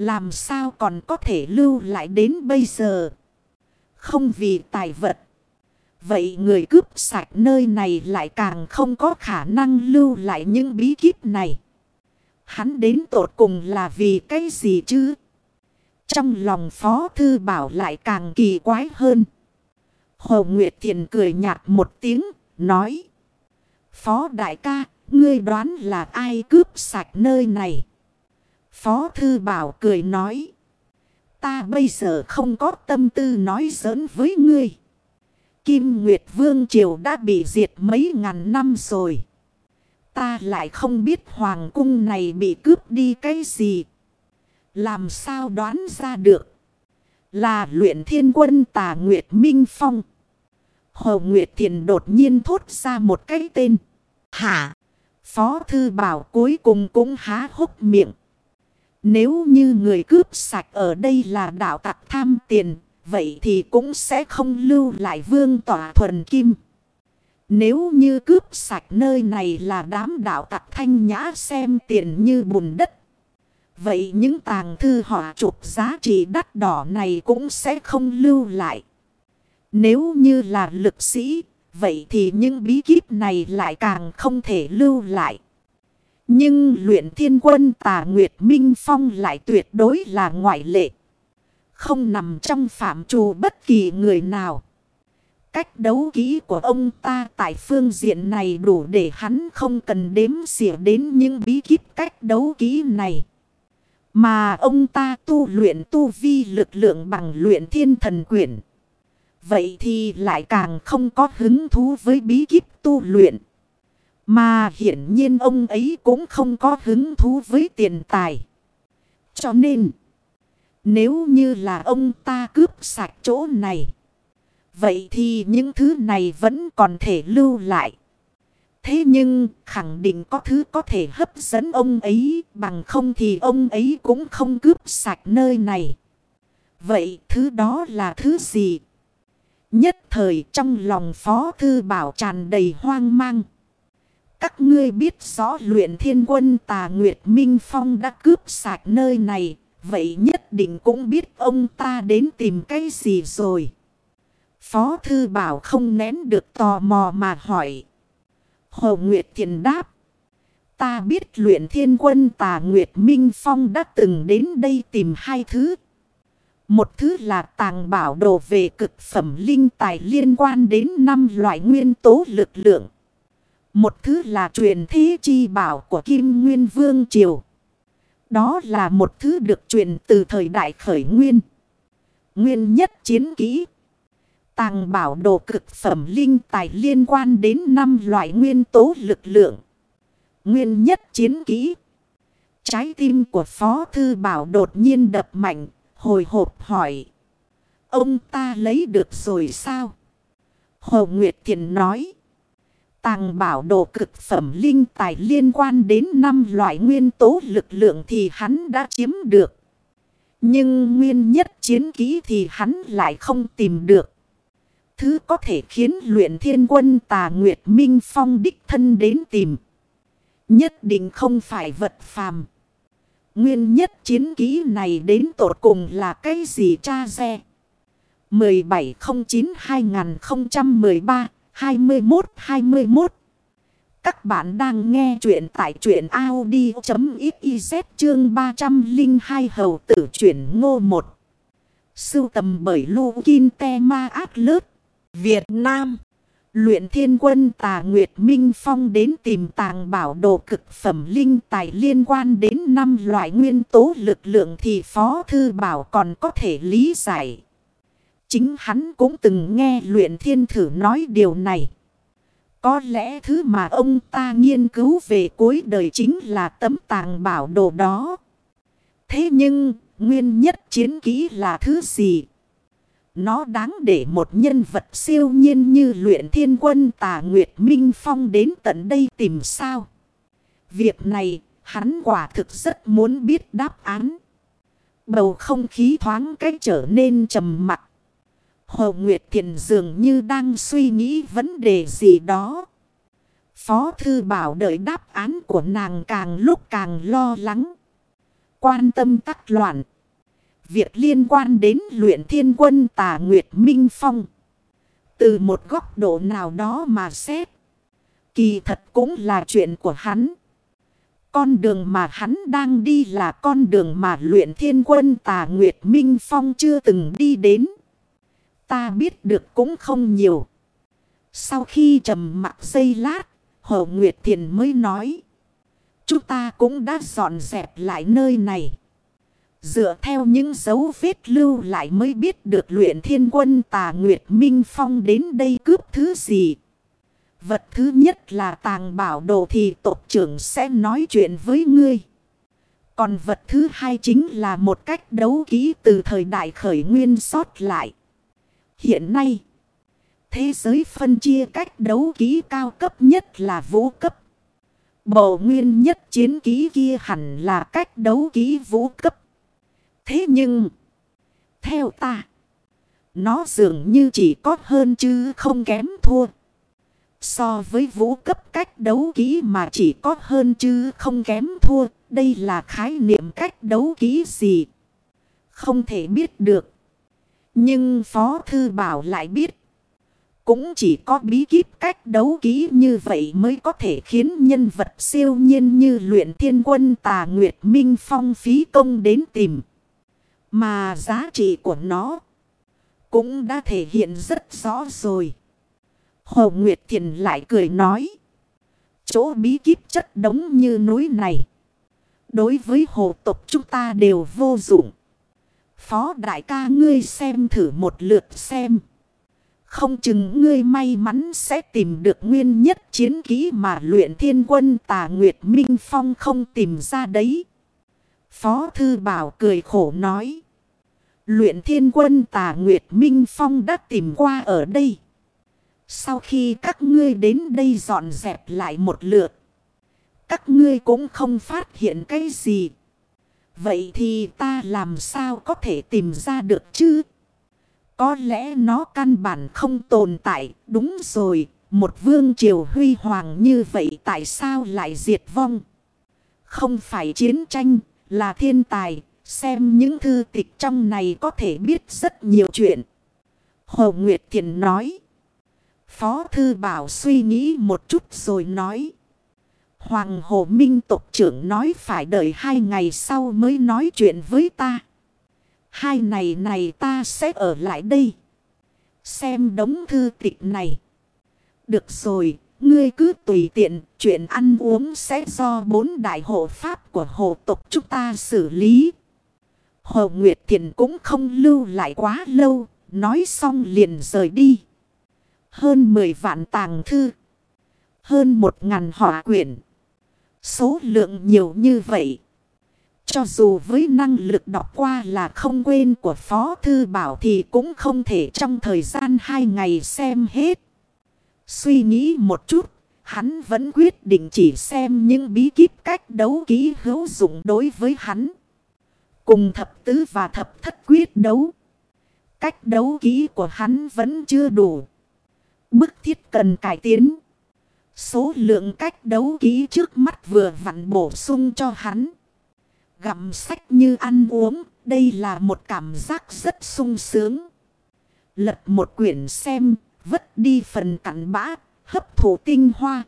Làm sao còn có thể lưu lại đến bây giờ? Không vì tài vật. Vậy người cướp sạch nơi này lại càng không có khả năng lưu lại những bí kíp này. Hắn đến tột cùng là vì cái gì chứ? Trong lòng Phó Thư Bảo lại càng kỳ quái hơn. Hồ Nguyệt Thiền cười nhạt một tiếng, nói. Phó Đại ca, ngươi đoán là ai cướp sạch nơi này? Phó Thư Bảo cười nói. Ta bây giờ không có tâm tư nói giỡn với ngươi. Kim Nguyệt Vương Triều đã bị diệt mấy ngàn năm rồi. Ta lại không biết hoàng cung này bị cướp đi cái gì. Làm sao đoán ra được. Là luyện thiên quân tà Nguyệt Minh Phong. Hồ Nguyệt Thiền đột nhiên thốt ra một cái tên. Hả? Phó Thư Bảo cuối cùng cũng há hốc miệng. Nếu như người cướp sạch ở đây là đạo tặc tham tiền, vậy thì cũng sẽ không lưu lại vương tỏa thuần kim. Nếu như cướp sạch nơi này là đám đạo tặc thanh nhã xem tiền như bùn đất. Vậy những tàng thư họ chụp giá trị đắt đỏ này cũng sẽ không lưu lại. Nếu như là lực sĩ, vậy thì những bí kíp này lại càng không thể lưu lại. Nhưng luyện thiên quân tà Nguyệt Minh Phong lại tuyệt đối là ngoại lệ. Không nằm trong phạm trù bất kỳ người nào. Cách đấu kỹ của ông ta tại phương diện này đủ để hắn không cần đếm xỉa đến những bí kíp cách đấu kỹ này. Mà ông ta tu luyện tu vi lực lượng bằng luyện thiên thần quyển. Vậy thì lại càng không có hứng thú với bí kíp tu luyện. Mà hiển nhiên ông ấy cũng không có hứng thú với tiền tài. Cho nên, nếu như là ông ta cướp sạch chỗ này, vậy thì những thứ này vẫn còn thể lưu lại. Thế nhưng khẳng định có thứ có thể hấp dẫn ông ấy bằng không thì ông ấy cũng không cướp sạch nơi này. Vậy thứ đó là thứ gì? Nhất thời trong lòng Phó Thư Bảo tràn đầy hoang mang. Các ngươi biết rõ luyện thiên quân tà Nguyệt Minh Phong đã cướp sạch nơi này. Vậy nhất định cũng biết ông ta đến tìm cái gì rồi. Phó Thư Bảo không nén được tò mò mà hỏi. Hồ Nguyệt Thiền đáp. Ta biết luyện thiên quân tà Nguyệt Minh Phong đã từng đến đây tìm hai thứ. Một thứ là tàng bảo đồ về cực phẩm linh tài liên quan đến năm loại nguyên tố lực lượng. Một thứ là truyền thế chi bảo của Kim Nguyên Vương Triều. Đó là một thứ được truyền từ thời đại khởi nguyên. Nguyên nhất chiến kỹ. Tàng bảo đồ cực phẩm linh tài liên quan đến năm loại nguyên tố lực lượng. Nguyên nhất chiến kỹ. Trái tim của Phó Thư Bảo đột nhiên đập mạnh, hồi hộp hỏi. Ông ta lấy được rồi sao? Hồ Nguyệt Thiền nói. Tàng bảo đồ cực phẩm linh tài liên quan đến năm loại nguyên tố lực lượng thì hắn đã chiếm được. Nhưng nguyên nhất chiến kỹ thì hắn lại không tìm được. Thứ có thể khiến luyện thiên quân tà Nguyệt Minh Phong đích thân đến tìm. Nhất định không phải vật phàm. Nguyên nhất chiến kỹ này đến tột cùng là cái gì cha xe? 21-21. Các bạn đang nghe chuyện tại chuyện Audi.xyz chương 302 hầu tử chuyển ngô 1. Sưu tầm bởi Lô Kinh Te Ma Át Lớp, Việt Nam. Luyện thiên quân tà Nguyệt Minh Phong đến tìm tàng bảo đồ cực phẩm linh tài liên quan đến năm loại nguyên tố lực lượng thì Phó Thư Bảo còn có thể lý giải. Chính hắn cũng từng nghe luyện thiên thử nói điều này. Có lẽ thứ mà ông ta nghiên cứu về cuối đời chính là tấm tàng bảo đồ đó. Thế nhưng, nguyên nhất chiến kỹ là thứ gì? Nó đáng để một nhân vật siêu nhiên như luyện thiên quân tà Nguyệt Minh Phong đến tận đây tìm sao? Việc này, hắn quả thực rất muốn biết đáp án. Bầu không khí thoáng cách trở nên trầm mặc. Hồ Nguyệt Thiền dường như đang suy nghĩ vấn đề gì đó. Phó Thư Bảo đợi đáp án của nàng càng lúc càng lo lắng. Quan tâm tắc loạn. Việc liên quan đến luyện thiên quân tà Nguyệt Minh Phong. Từ một góc độ nào đó mà xét. Kỳ thật cũng là chuyện của hắn. Con đường mà hắn đang đi là con đường mà luyện thiên quân tà Nguyệt Minh Phong chưa từng đi đến. Ta biết được cũng không nhiều. Sau khi trầm mặc giây lát, Hồ Nguyệt Thiền mới nói. Chúng ta cũng đã dọn dẹp lại nơi này. Dựa theo những dấu vết lưu lại mới biết được luyện thiên quân tà Nguyệt Minh Phong đến đây cướp thứ gì. Vật thứ nhất là tàng bảo đồ thì tộc trưởng sẽ nói chuyện với ngươi. Còn vật thứ hai chính là một cách đấu kỹ từ thời đại khởi nguyên sót lại. Hiện nay, thế giới phân chia cách đấu ký cao cấp nhất là vũ cấp. Bộ nguyên nhất chiến ký kia hẳn là cách đấu ký vũ cấp. Thế nhưng, theo ta, nó dường như chỉ có hơn chứ không kém thua. So với vũ cấp cách đấu ký mà chỉ có hơn chứ không kém thua, đây là khái niệm cách đấu ký gì? Không thể biết được. Nhưng Phó Thư Bảo lại biết. Cũng chỉ có bí kíp cách đấu ký như vậy mới có thể khiến nhân vật siêu nhiên như luyện thiên quân tà Nguyệt Minh Phong phí công đến tìm. Mà giá trị của nó cũng đã thể hiện rất rõ rồi. Hồ Nguyệt Thiền lại cười nói. Chỗ bí kíp chất đống như núi này. Đối với hồ tộc chúng ta đều vô dụng. Phó đại ca ngươi xem thử một lượt xem. Không chừng ngươi may mắn sẽ tìm được nguyên nhất chiến ký mà luyện thiên quân tà Nguyệt Minh Phong không tìm ra đấy. Phó Thư Bảo cười khổ nói. Luyện thiên quân tà Nguyệt Minh Phong đã tìm qua ở đây. Sau khi các ngươi đến đây dọn dẹp lại một lượt. Các ngươi cũng không phát hiện cái gì. Vậy thì ta làm sao có thể tìm ra được chứ? Có lẽ nó căn bản không tồn tại. Đúng rồi, một vương triều huy hoàng như vậy tại sao lại diệt vong? Không phải chiến tranh, là thiên tài. Xem những thư tịch trong này có thể biết rất nhiều chuyện. Hồ Nguyệt Thiện nói. Phó Thư Bảo suy nghĩ một chút rồi nói. Hoàng Hồ Minh tộc trưởng nói phải đợi hai ngày sau mới nói chuyện với ta. Hai ngày này ta sẽ ở lại đây. Xem đống thư tịch này. Được rồi, ngươi cứ tùy tiện, chuyện ăn uống sẽ do bốn đại hộ pháp của hộ tộc chúng ta xử lý. Hồ Nguyệt Thiện cũng không lưu lại quá lâu, nói xong liền rời đi. Hơn 10 vạn tàng thư. Hơn một ngàn họa quyển. Số lượng nhiều như vậy. Cho dù với năng lực đọc qua là không quên của Phó Thư Bảo thì cũng không thể trong thời gian hai ngày xem hết. Suy nghĩ một chút, hắn vẫn quyết định chỉ xem những bí kíp cách đấu ký hữu dụng đối với hắn. Cùng thập tứ và thập thất quyết đấu. Cách đấu ký của hắn vẫn chưa đủ. Bức thiết cần cải tiến. Số lượng cách đấu ký trước mắt vừa vặn bổ sung cho hắn. Gặm sách như ăn uống, đây là một cảm giác rất sung sướng. Lật một quyển xem, vứt đi phần cặn bã, hấp thụ tinh hoa.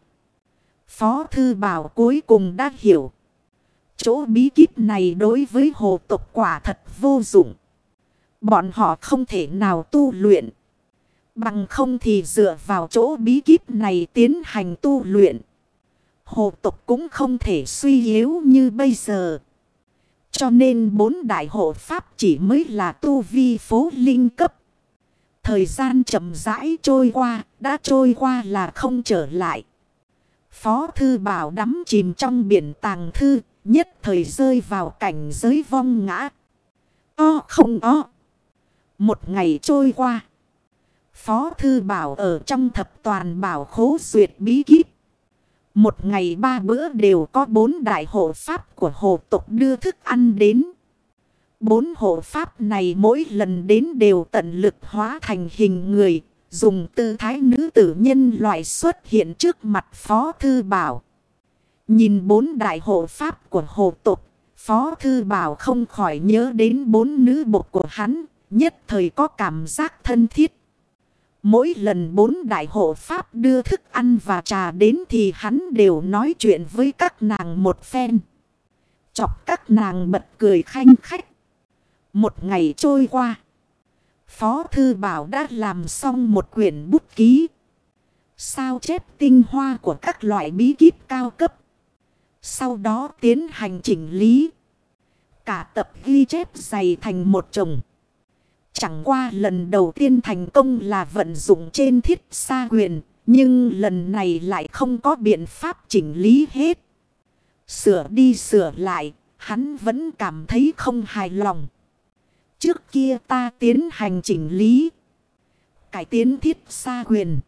Phó Thư Bảo cuối cùng đã hiểu. Chỗ bí kíp này đối với hồ tộc quả thật vô dụng. Bọn họ không thể nào tu luyện. Bằng không thì dựa vào chỗ bí kíp này tiến hành tu luyện. Hồ tộc cũng không thể suy yếu như bây giờ. Cho nên bốn đại hộ pháp chỉ mới là tu vi phố linh cấp. Thời gian chậm rãi trôi qua, đã trôi qua là không trở lại. Phó thư bảo đắm chìm trong biển tàng thư, nhất thời rơi vào cảnh giới vong ngã. O không o. Một ngày trôi qua. Phó thư bảo ở trong thập toàn bảo khố duyệt bí kíp. Một ngày ba bữa đều có bốn đại hộ pháp của hộ tộc đưa thức ăn đến. Bốn hộ pháp này mỗi lần đến đều tận lực hóa thành hình người, dùng tư thái nữ tử nhân loại xuất hiện trước mặt Phó Thư Bảo. Nhìn bốn đại hộ pháp của hộ tộc, Phó Thư Bảo không khỏi nhớ đến bốn nữ bột của hắn, nhất thời có cảm giác thân thiết. Mỗi lần bốn đại hộ pháp đưa thức ăn và trà đến thì hắn đều nói chuyện với các nàng một phen. Chọc các nàng bật cười khanh khách. Một ngày trôi qua. Phó Thư Bảo đã làm xong một quyển bút ký. Sao chép tinh hoa của các loại bí kíp cao cấp. Sau đó tiến hành chỉnh lý. Cả tập ghi chép dày thành một chồng. Chẳng qua lần đầu tiên thành công là vận dụng trên thiết xa quyền. Nhưng lần này lại không có biện pháp chỉnh lý hết. Sửa đi sửa lại, hắn vẫn cảm thấy không hài lòng. Trước kia ta tiến hành chỉnh lý. Cải tiến thiết xa quyền.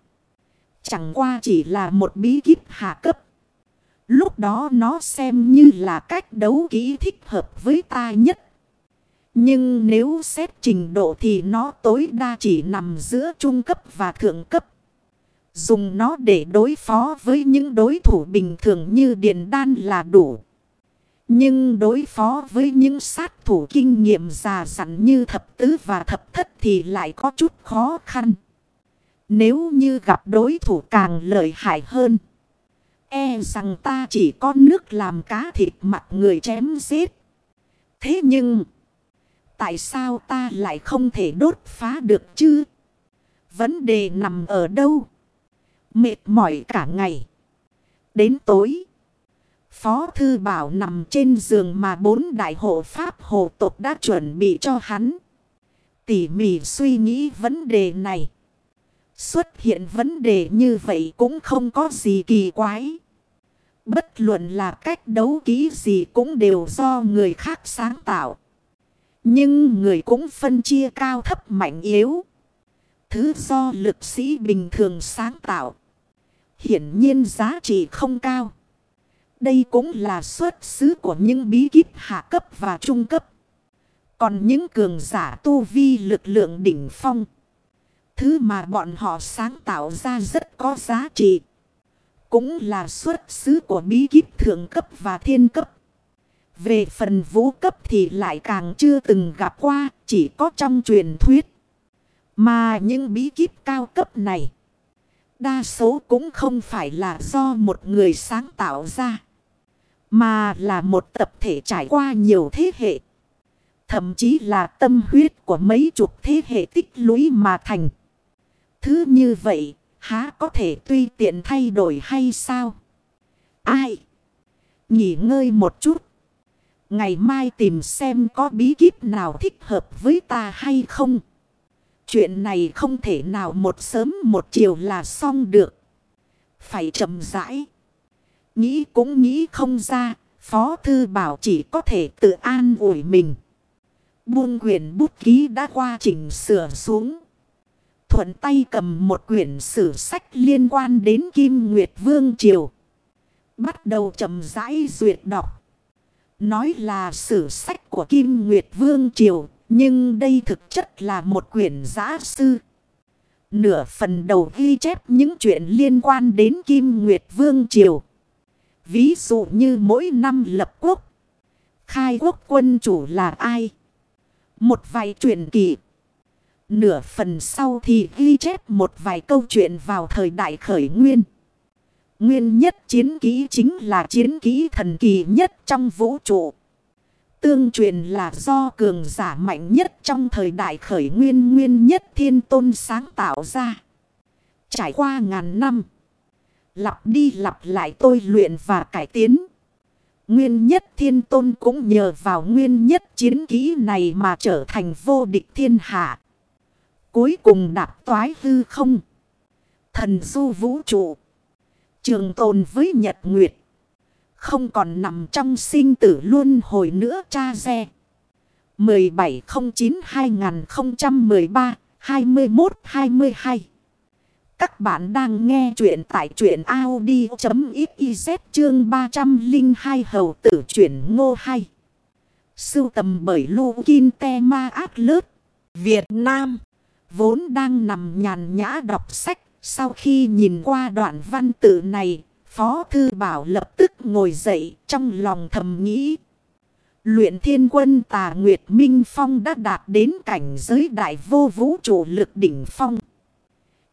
Chẳng qua chỉ là một bí kíp hạ cấp. Lúc đó nó xem như là cách đấu kỹ thích hợp với ta nhất. Nhưng nếu xét trình độ thì nó tối đa chỉ nằm giữa trung cấp và thượng cấp. Dùng nó để đối phó với những đối thủ bình thường như Điện Đan là đủ. Nhưng đối phó với những sát thủ kinh nghiệm già dặn như thập tứ và thập thất thì lại có chút khó khăn. Nếu như gặp đối thủ càng lợi hại hơn. E rằng ta chỉ có nước làm cá thịt mặt người chém giết. Thế nhưng... Tại sao ta lại không thể đốt phá được chứ? Vấn đề nằm ở đâu? Mệt mỏi cả ngày. Đến tối. Phó Thư Bảo nằm trên giường mà bốn đại hộ pháp hộ tộc đã chuẩn bị cho hắn. Tỉ mỉ suy nghĩ vấn đề này. Xuất hiện vấn đề như vậy cũng không có gì kỳ quái. Bất luận là cách đấu ký gì cũng đều do người khác sáng tạo. Nhưng người cũng phân chia cao thấp mạnh yếu. Thứ do lực sĩ bình thường sáng tạo. Hiển nhiên giá trị không cao. Đây cũng là xuất xứ của những bí kíp hạ cấp và trung cấp. Còn những cường giả tu vi lực lượng đỉnh phong. Thứ mà bọn họ sáng tạo ra rất có giá trị. Cũng là xuất xứ của bí kíp thượng cấp và thiên cấp. Về phần vũ cấp thì lại càng chưa từng gặp qua, chỉ có trong truyền thuyết. Mà những bí kíp cao cấp này, đa số cũng không phải là do một người sáng tạo ra. Mà là một tập thể trải qua nhiều thế hệ. Thậm chí là tâm huyết của mấy chục thế hệ tích lũy mà thành. Thứ như vậy, há có thể tùy tiện thay đổi hay sao? Ai? Nghỉ ngơi một chút. Ngày mai tìm xem có bí kíp nào thích hợp với ta hay không. Chuyện này không thể nào một sớm một chiều là xong được. Phải chậm rãi. Nghĩ cũng nghĩ không ra. Phó thư bảo chỉ có thể tự an ủi mình. Buông quyển bút ký đã qua chỉnh sửa xuống. Thuận tay cầm một quyển sử sách liên quan đến Kim Nguyệt Vương Triều. Bắt đầu chậm rãi duyệt đọc. Nói là sử sách của Kim Nguyệt Vương Triều, nhưng đây thực chất là một quyển giã sư. Nửa phần đầu ghi chép những chuyện liên quan đến Kim Nguyệt Vương Triều. Ví dụ như mỗi năm lập quốc, khai quốc quân chủ là ai? Một vài chuyện kỳ. Nửa phần sau thì ghi chép một vài câu chuyện vào thời đại khởi nguyên. Nguyên nhất chiến kỹ chính là chiến kỹ thần kỳ nhất trong vũ trụ. Tương truyền là do cường giả mạnh nhất trong thời đại khởi nguyên nguyên nhất thiên tôn sáng tạo ra. Trải qua ngàn năm. Lặp đi lặp lại tôi luyện và cải tiến. Nguyên nhất thiên tôn cũng nhờ vào nguyên nhất chiến kỹ này mà trở thành vô địch thiên hạ. Cuối cùng đạp toái hư không. Thần du vũ trụ. Trường tồn với nhật nguyệt. Không còn nằm trong sinh tử luôn hồi nữa cha xe. 1709-2013-21-22 Các bạn đang nghe chuyện tại chuyện Audi.xyz chương 302 hầu tử chuyển ngô hay. Sưu tầm bởi Lô Kinh Te Ma Át Lớt, Việt Nam. Vốn đang nằm nhàn nhã đọc sách. Sau khi nhìn qua đoạn văn tự này, Phó Thư Bảo lập tức ngồi dậy trong lòng thầm nghĩ. Luyện thiên quân tà Nguyệt Minh Phong đã đạt đến cảnh giới đại vô vũ trụ lực đỉnh phong.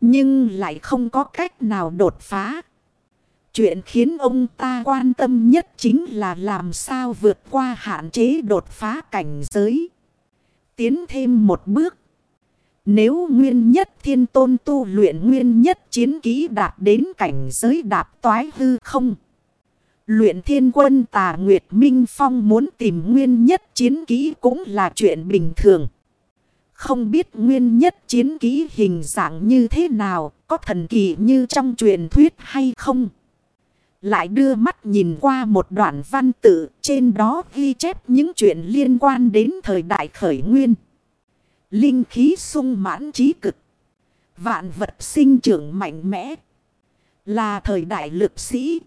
Nhưng lại không có cách nào đột phá. Chuyện khiến ông ta quan tâm nhất chính là làm sao vượt qua hạn chế đột phá cảnh giới. Tiến thêm một bước. Nếu nguyên nhất thiên tôn tu luyện nguyên nhất chiến ký đạt đến cảnh giới đạp toái hư không. Luyện thiên quân tà Nguyệt Minh Phong muốn tìm nguyên nhất chiến ký cũng là chuyện bình thường. Không biết nguyên nhất chiến ký hình dạng như thế nào, có thần kỳ như trong truyền thuyết hay không. Lại đưa mắt nhìn qua một đoạn văn tự, trên đó ghi chép những chuyện liên quan đến thời đại khởi nguyên. Linh khí sung mãn trí cực. Vạn vật sinh trưởng mạnh mẽ. Là thời đại lực sĩ.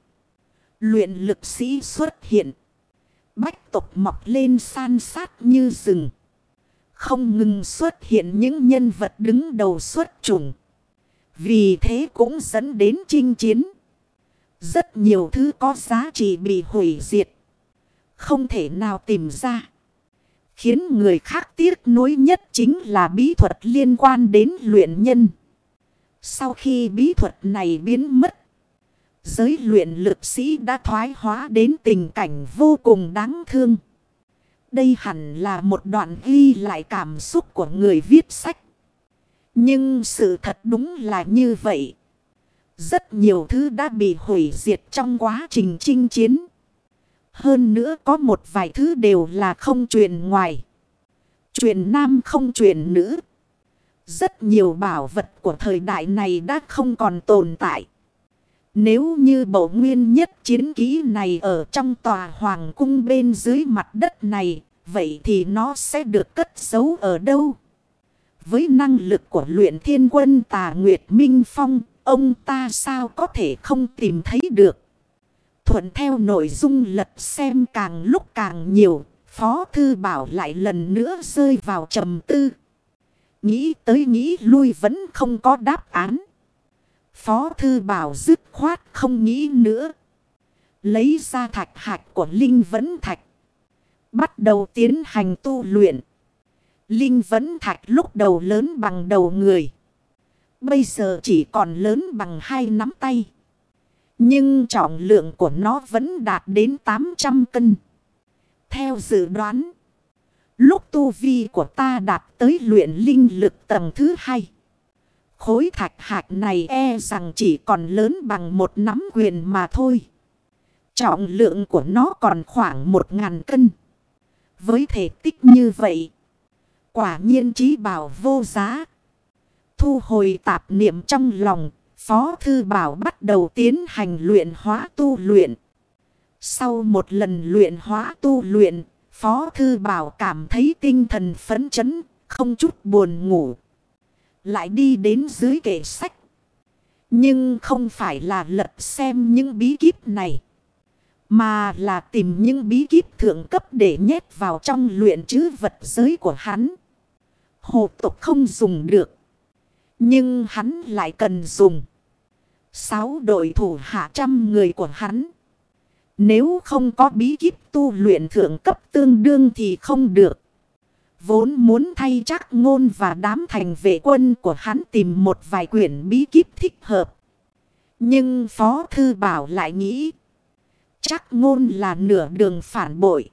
Luyện lực sĩ xuất hiện. Bách tục mọc lên san sát như rừng. Không ngừng xuất hiện những nhân vật đứng đầu xuất trùng. Vì thế cũng dẫn đến chinh chiến. Rất nhiều thứ có giá trị bị hủy diệt. Không thể nào tìm ra. Khiến người khác tiếc nuối nhất chính là bí thuật liên quan đến luyện nhân. Sau khi bí thuật này biến mất, giới luyện lực sĩ đã thoái hóa đến tình cảnh vô cùng đáng thương. Đây hẳn là một đoạn ghi lại cảm xúc của người viết sách. Nhưng sự thật đúng là như vậy. Rất nhiều thứ đã bị hủy diệt trong quá trình chinh chiến. Hơn nữa có một vài thứ đều là không truyền ngoài. Truyền nam không truyền nữ. Rất nhiều bảo vật của thời đại này đã không còn tồn tại. Nếu như bộ nguyên nhất chiến ký này ở trong tòa hoàng cung bên dưới mặt đất này, vậy thì nó sẽ được cất giấu ở đâu? Với năng lực của luyện thiên quân tà Nguyệt Minh Phong, ông ta sao có thể không tìm thấy được? Thuận theo nội dung lật xem càng lúc càng nhiều. Phó Thư Bảo lại lần nữa rơi vào trầm tư. Nghĩ tới nghĩ lui vẫn không có đáp án. Phó Thư Bảo dứt khoát không nghĩ nữa. Lấy ra thạch hạch của Linh Vấn Thạch. Bắt đầu tiến hành tu luyện. Linh Vấn Thạch lúc đầu lớn bằng đầu người. Bây giờ chỉ còn lớn bằng hai nắm tay. Nhưng trọng lượng của nó vẫn đạt đến 800 cân. Theo dự đoán, lúc tu vi của ta đạt tới luyện linh lực tầng thứ hai. Khối thạch hạt này e rằng chỉ còn lớn bằng một nắm quyền mà thôi. Trọng lượng của nó còn khoảng một ngàn cân. Với thể tích như vậy, quả nhiên trí bảo vô giá. Thu hồi tạp niệm trong lòng, Phó Thư Bảo bắt đầu tiến hành luyện hóa tu luyện. Sau một lần luyện hóa tu luyện, Phó Thư Bảo cảm thấy tinh thần phấn chấn, không chút buồn ngủ. Lại đi đến dưới kệ sách. Nhưng không phải là lật xem những bí kíp này. Mà là tìm những bí kíp thượng cấp để nhét vào trong luyện chữ vật giới của hắn. Hồ tục không dùng được. Nhưng hắn lại cần dùng. Sáu đội thủ hạ trăm người của hắn. Nếu không có bí kíp tu luyện thượng cấp tương đương thì không được. Vốn muốn thay chắc ngôn và đám thành vệ quân của hắn tìm một vài quyển bí kíp thích hợp. Nhưng Phó Thư Bảo lại nghĩ. Chắc ngôn là nửa đường phản bội.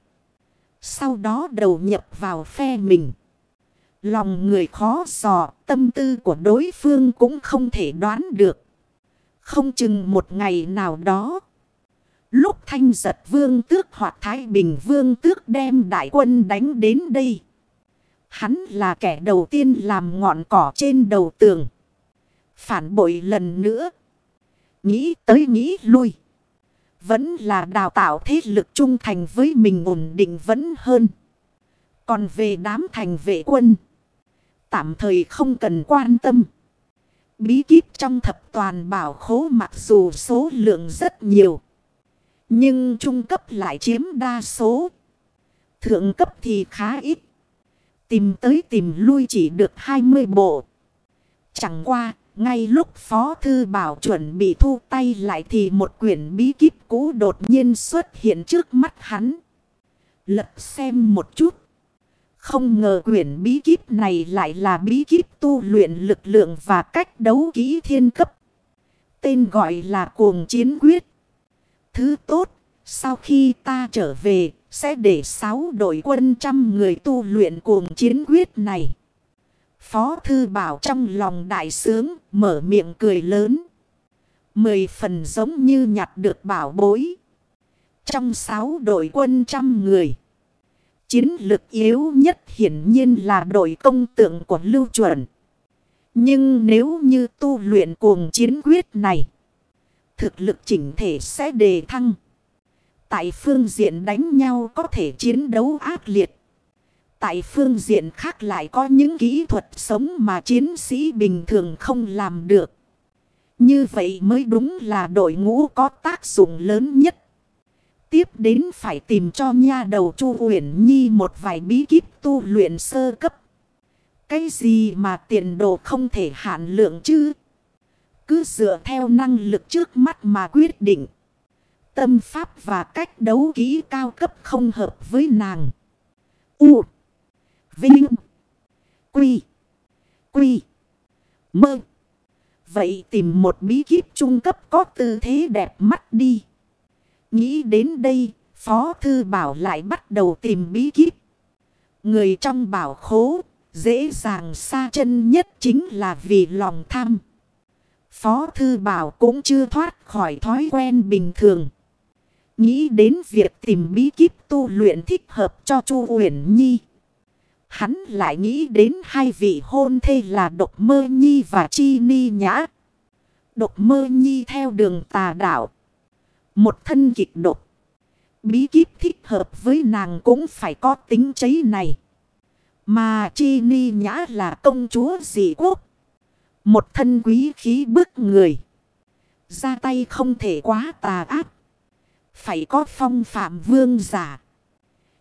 Sau đó đầu nhập vào phe mình. Lòng người khó sò tâm tư của đối phương cũng không thể đoán được. Không chừng một ngày nào đó. Lúc thanh giật vương tước hoặc Thái Bình vương tước đem đại quân đánh đến đây. Hắn là kẻ đầu tiên làm ngọn cỏ trên đầu tường. Phản bội lần nữa. Nghĩ tới nghĩ lui. Vẫn là đào tạo thế lực trung thành với mình ổn định vẫn hơn. Còn về đám thành vệ quân. Tạm thời không cần quan tâm. Bí kíp trong thập toàn bảo khố mặc dù số lượng rất nhiều. Nhưng trung cấp lại chiếm đa số. Thượng cấp thì khá ít. Tìm tới tìm lui chỉ được 20 bộ. Chẳng qua, ngay lúc Phó Thư Bảo chuẩn bị thu tay lại thì một quyển bí kíp cũ đột nhiên xuất hiện trước mắt hắn. Lật xem một chút. Không ngờ quyển bí kíp này lại là bí kíp tu luyện lực lượng và cách đấu kỹ thiên cấp. Tên gọi là cuồng chiến quyết. Thứ tốt, sau khi ta trở về, sẽ để sáu đội quân trăm người tu luyện cuồng chiến quyết này. Phó thư bảo trong lòng đại sướng, mở miệng cười lớn. Mười phần giống như nhặt được bảo bối. Trong sáu đội quân trăm người. Chiến lực yếu nhất hiển nhiên là đội công tượng của Lưu Chuẩn. Nhưng nếu như tu luyện cuồng chiến quyết này. Thực lực chỉnh thể sẽ đề thăng. Tại phương diện đánh nhau có thể chiến đấu ác liệt. Tại phương diện khác lại có những kỹ thuật sống mà chiến sĩ bình thường không làm được. Như vậy mới đúng là đội ngũ có tác dụng lớn nhất. Tiếp đến phải tìm cho nha đầu Chu Uyển Nhi một vài bí kíp tu luyện sơ cấp. Cái gì mà tiền đồ không thể hạn lượng chứ? Cứ dựa theo năng lực trước mắt mà quyết định. Tâm pháp và cách đấu kỹ cao cấp không hợp với nàng. U. Vinh. Quy. Quy. Mơ. Vậy tìm một bí kíp trung cấp có tư thế đẹp mắt đi. Nghĩ đến đây, Phó Thư Bảo lại bắt đầu tìm bí kíp. Người trong bảo khố, dễ dàng xa chân nhất chính là vì lòng tham. Phó Thư Bảo cũng chưa thoát khỏi thói quen bình thường. Nghĩ đến việc tìm bí kíp tu luyện thích hợp cho Chu Uyển Nhi. Hắn lại nghĩ đến hai vị hôn thê là Độc Mơ Nhi và Chi Ni Nhã. Độc Mơ Nhi theo đường tà đạo. Một thân kịch độc. Bí kíp thích hợp với nàng cũng phải có tính cháy này. Mà Chi Ni Nhã là công chúa dị quốc. Một thân quý khí bức người. Ra tay không thể quá tà ác. Phải có phong phạm vương giả.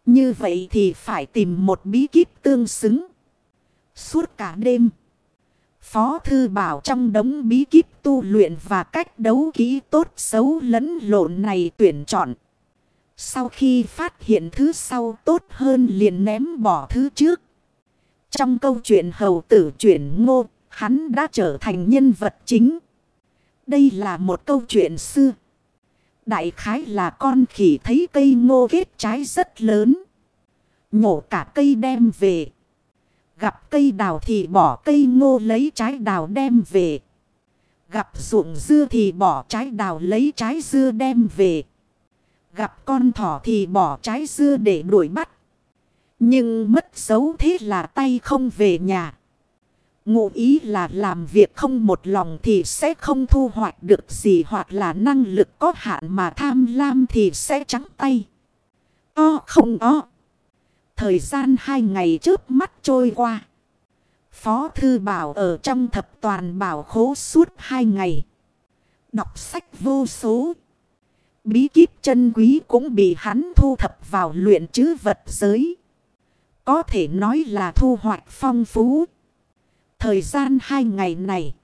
Như vậy thì phải tìm một bí kíp tương xứng. Suốt cả đêm. Phó Thư Bảo trong đống bí kíp tu luyện và cách đấu kỹ tốt xấu lẫn lộn này tuyển chọn. Sau khi phát hiện thứ sau tốt hơn liền ném bỏ thứ trước. Trong câu chuyện hầu tử chuyển ngô, hắn đã trở thành nhân vật chính. Đây là một câu chuyện xưa. Đại khái là con khỉ thấy cây ngô kết trái rất lớn. Nhổ cả cây đem về. Gặp cây đào thì bỏ cây ngô lấy trái đào đem về. Gặp ruộng dưa thì bỏ trái đào lấy trái dưa đem về. Gặp con thỏ thì bỏ trái dưa để đuổi bắt. Nhưng mất dấu thế là tay không về nhà. Ngụ ý là làm việc không một lòng thì sẽ không thu hoạch được gì hoặc là năng lực có hạn mà tham lam thì sẽ trắng tay. O không o. Thời gian hai ngày trước mắt trôi qua. Phó Thư Bảo ở trong thập toàn bảo khố suốt hai ngày. Đọc sách vô số. Bí kíp chân quý cũng bị hắn thu thập vào luyện chứ vật giới. Có thể nói là thu hoạch phong phú. Thời gian hai ngày này.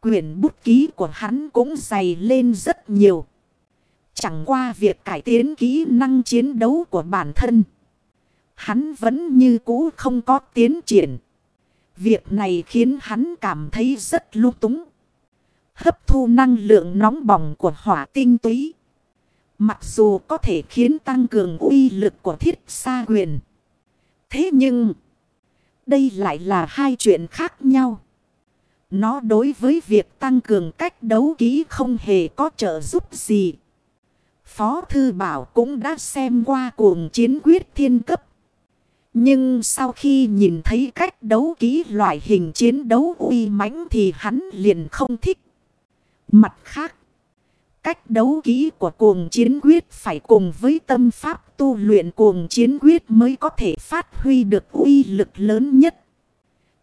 Quyển bút ký của hắn cũng dày lên rất nhiều. Chẳng qua việc cải tiến kỹ năng chiến đấu của bản thân. Hắn vẫn như cũ không có tiến triển. Việc này khiến hắn cảm thấy rất lung túng. Hấp thu năng lượng nóng bỏng của hỏa tinh túy. Mặc dù có thể khiến tăng cường uy lực của thiết sa quyền. Thế nhưng, đây lại là hai chuyện khác nhau. Nó đối với việc tăng cường cách đấu ký không hề có trợ giúp gì. Phó Thư Bảo cũng đã xem qua cuồng chiến quyết thiên cấp. Nhưng sau khi nhìn thấy cách đấu kỹ loại hình chiến đấu uy mãnh thì hắn liền không thích. Mặt khác, cách đấu kỹ của cuồng chiến quyết phải cùng với tâm pháp tu luyện cuồng chiến quyết mới có thể phát huy được uy lực lớn nhất.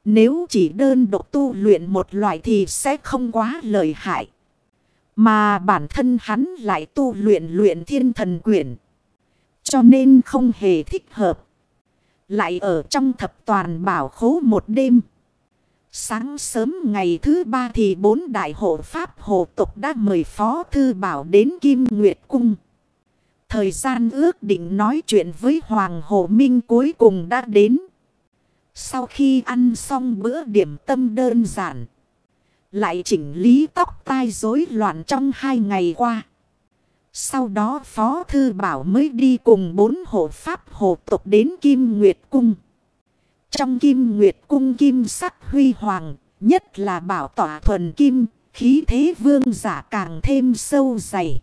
Nếu chỉ đơn độc tu luyện một loại thì sẽ không quá lợi hại. Mà bản thân hắn lại tu luyện luyện thiên thần quyển. Cho nên không hề thích hợp. Lại ở trong thập toàn bảo khố một đêm. Sáng sớm ngày thứ ba thì bốn đại hộ pháp hộ tục đã mời phó thư bảo đến Kim Nguyệt Cung. Thời gian ước định nói chuyện với Hoàng Hồ Minh cuối cùng đã đến. Sau khi ăn xong bữa điểm tâm đơn giản. Lại chỉnh lý tóc tai rối loạn trong hai ngày qua. Sau đó Phó Thư Bảo mới đi cùng bốn hộ pháp hộ tộc đến Kim Nguyệt Cung. Trong Kim Nguyệt Cung kim sắc huy hoàng, nhất là bảo tỏa thuần kim, khí thế vương giả càng thêm sâu dày.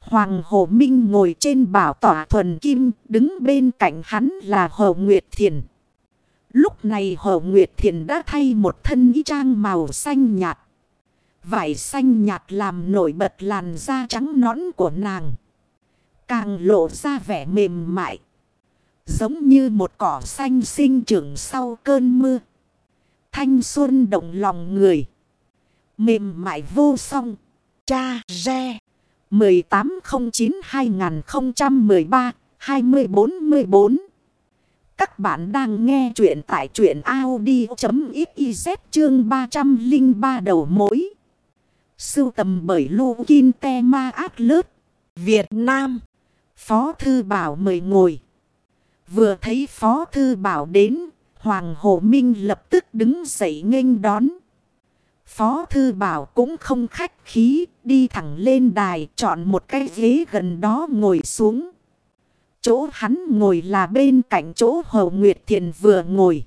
Hoàng Hồ Minh ngồi trên bảo tỏa thuần kim, đứng bên cạnh hắn là Hồ Nguyệt Thiền. Lúc này Hồ Nguyệt Thiền đã thay một thân y trang màu xanh nhạt. Vải xanh nhạt làm nổi bật làn da trắng nõn của nàng. Càng lộ ra vẻ mềm mại. Giống như một cỏ xanh sinh trưởng sau cơn mưa. Thanh xuân động lòng người. Mềm mại vô song. Cha Re 1809-2013-2044 Các bạn đang nghe chuyện tại chuyện Audi.xyz chương 303 đầu mối. Sưu tầm bởi Lu Kinh Te Ma Át Lớt. Việt Nam. Phó Thư Bảo mời ngồi. Vừa thấy Phó Thư Bảo đến. Hoàng Hồ Minh lập tức đứng dậy nghênh đón. Phó Thư Bảo cũng không khách khí. Đi thẳng lên đài chọn một cái ghế gần đó ngồi xuống. Chỗ hắn ngồi là bên cạnh chỗ Hồ Nguyệt Thiền vừa ngồi.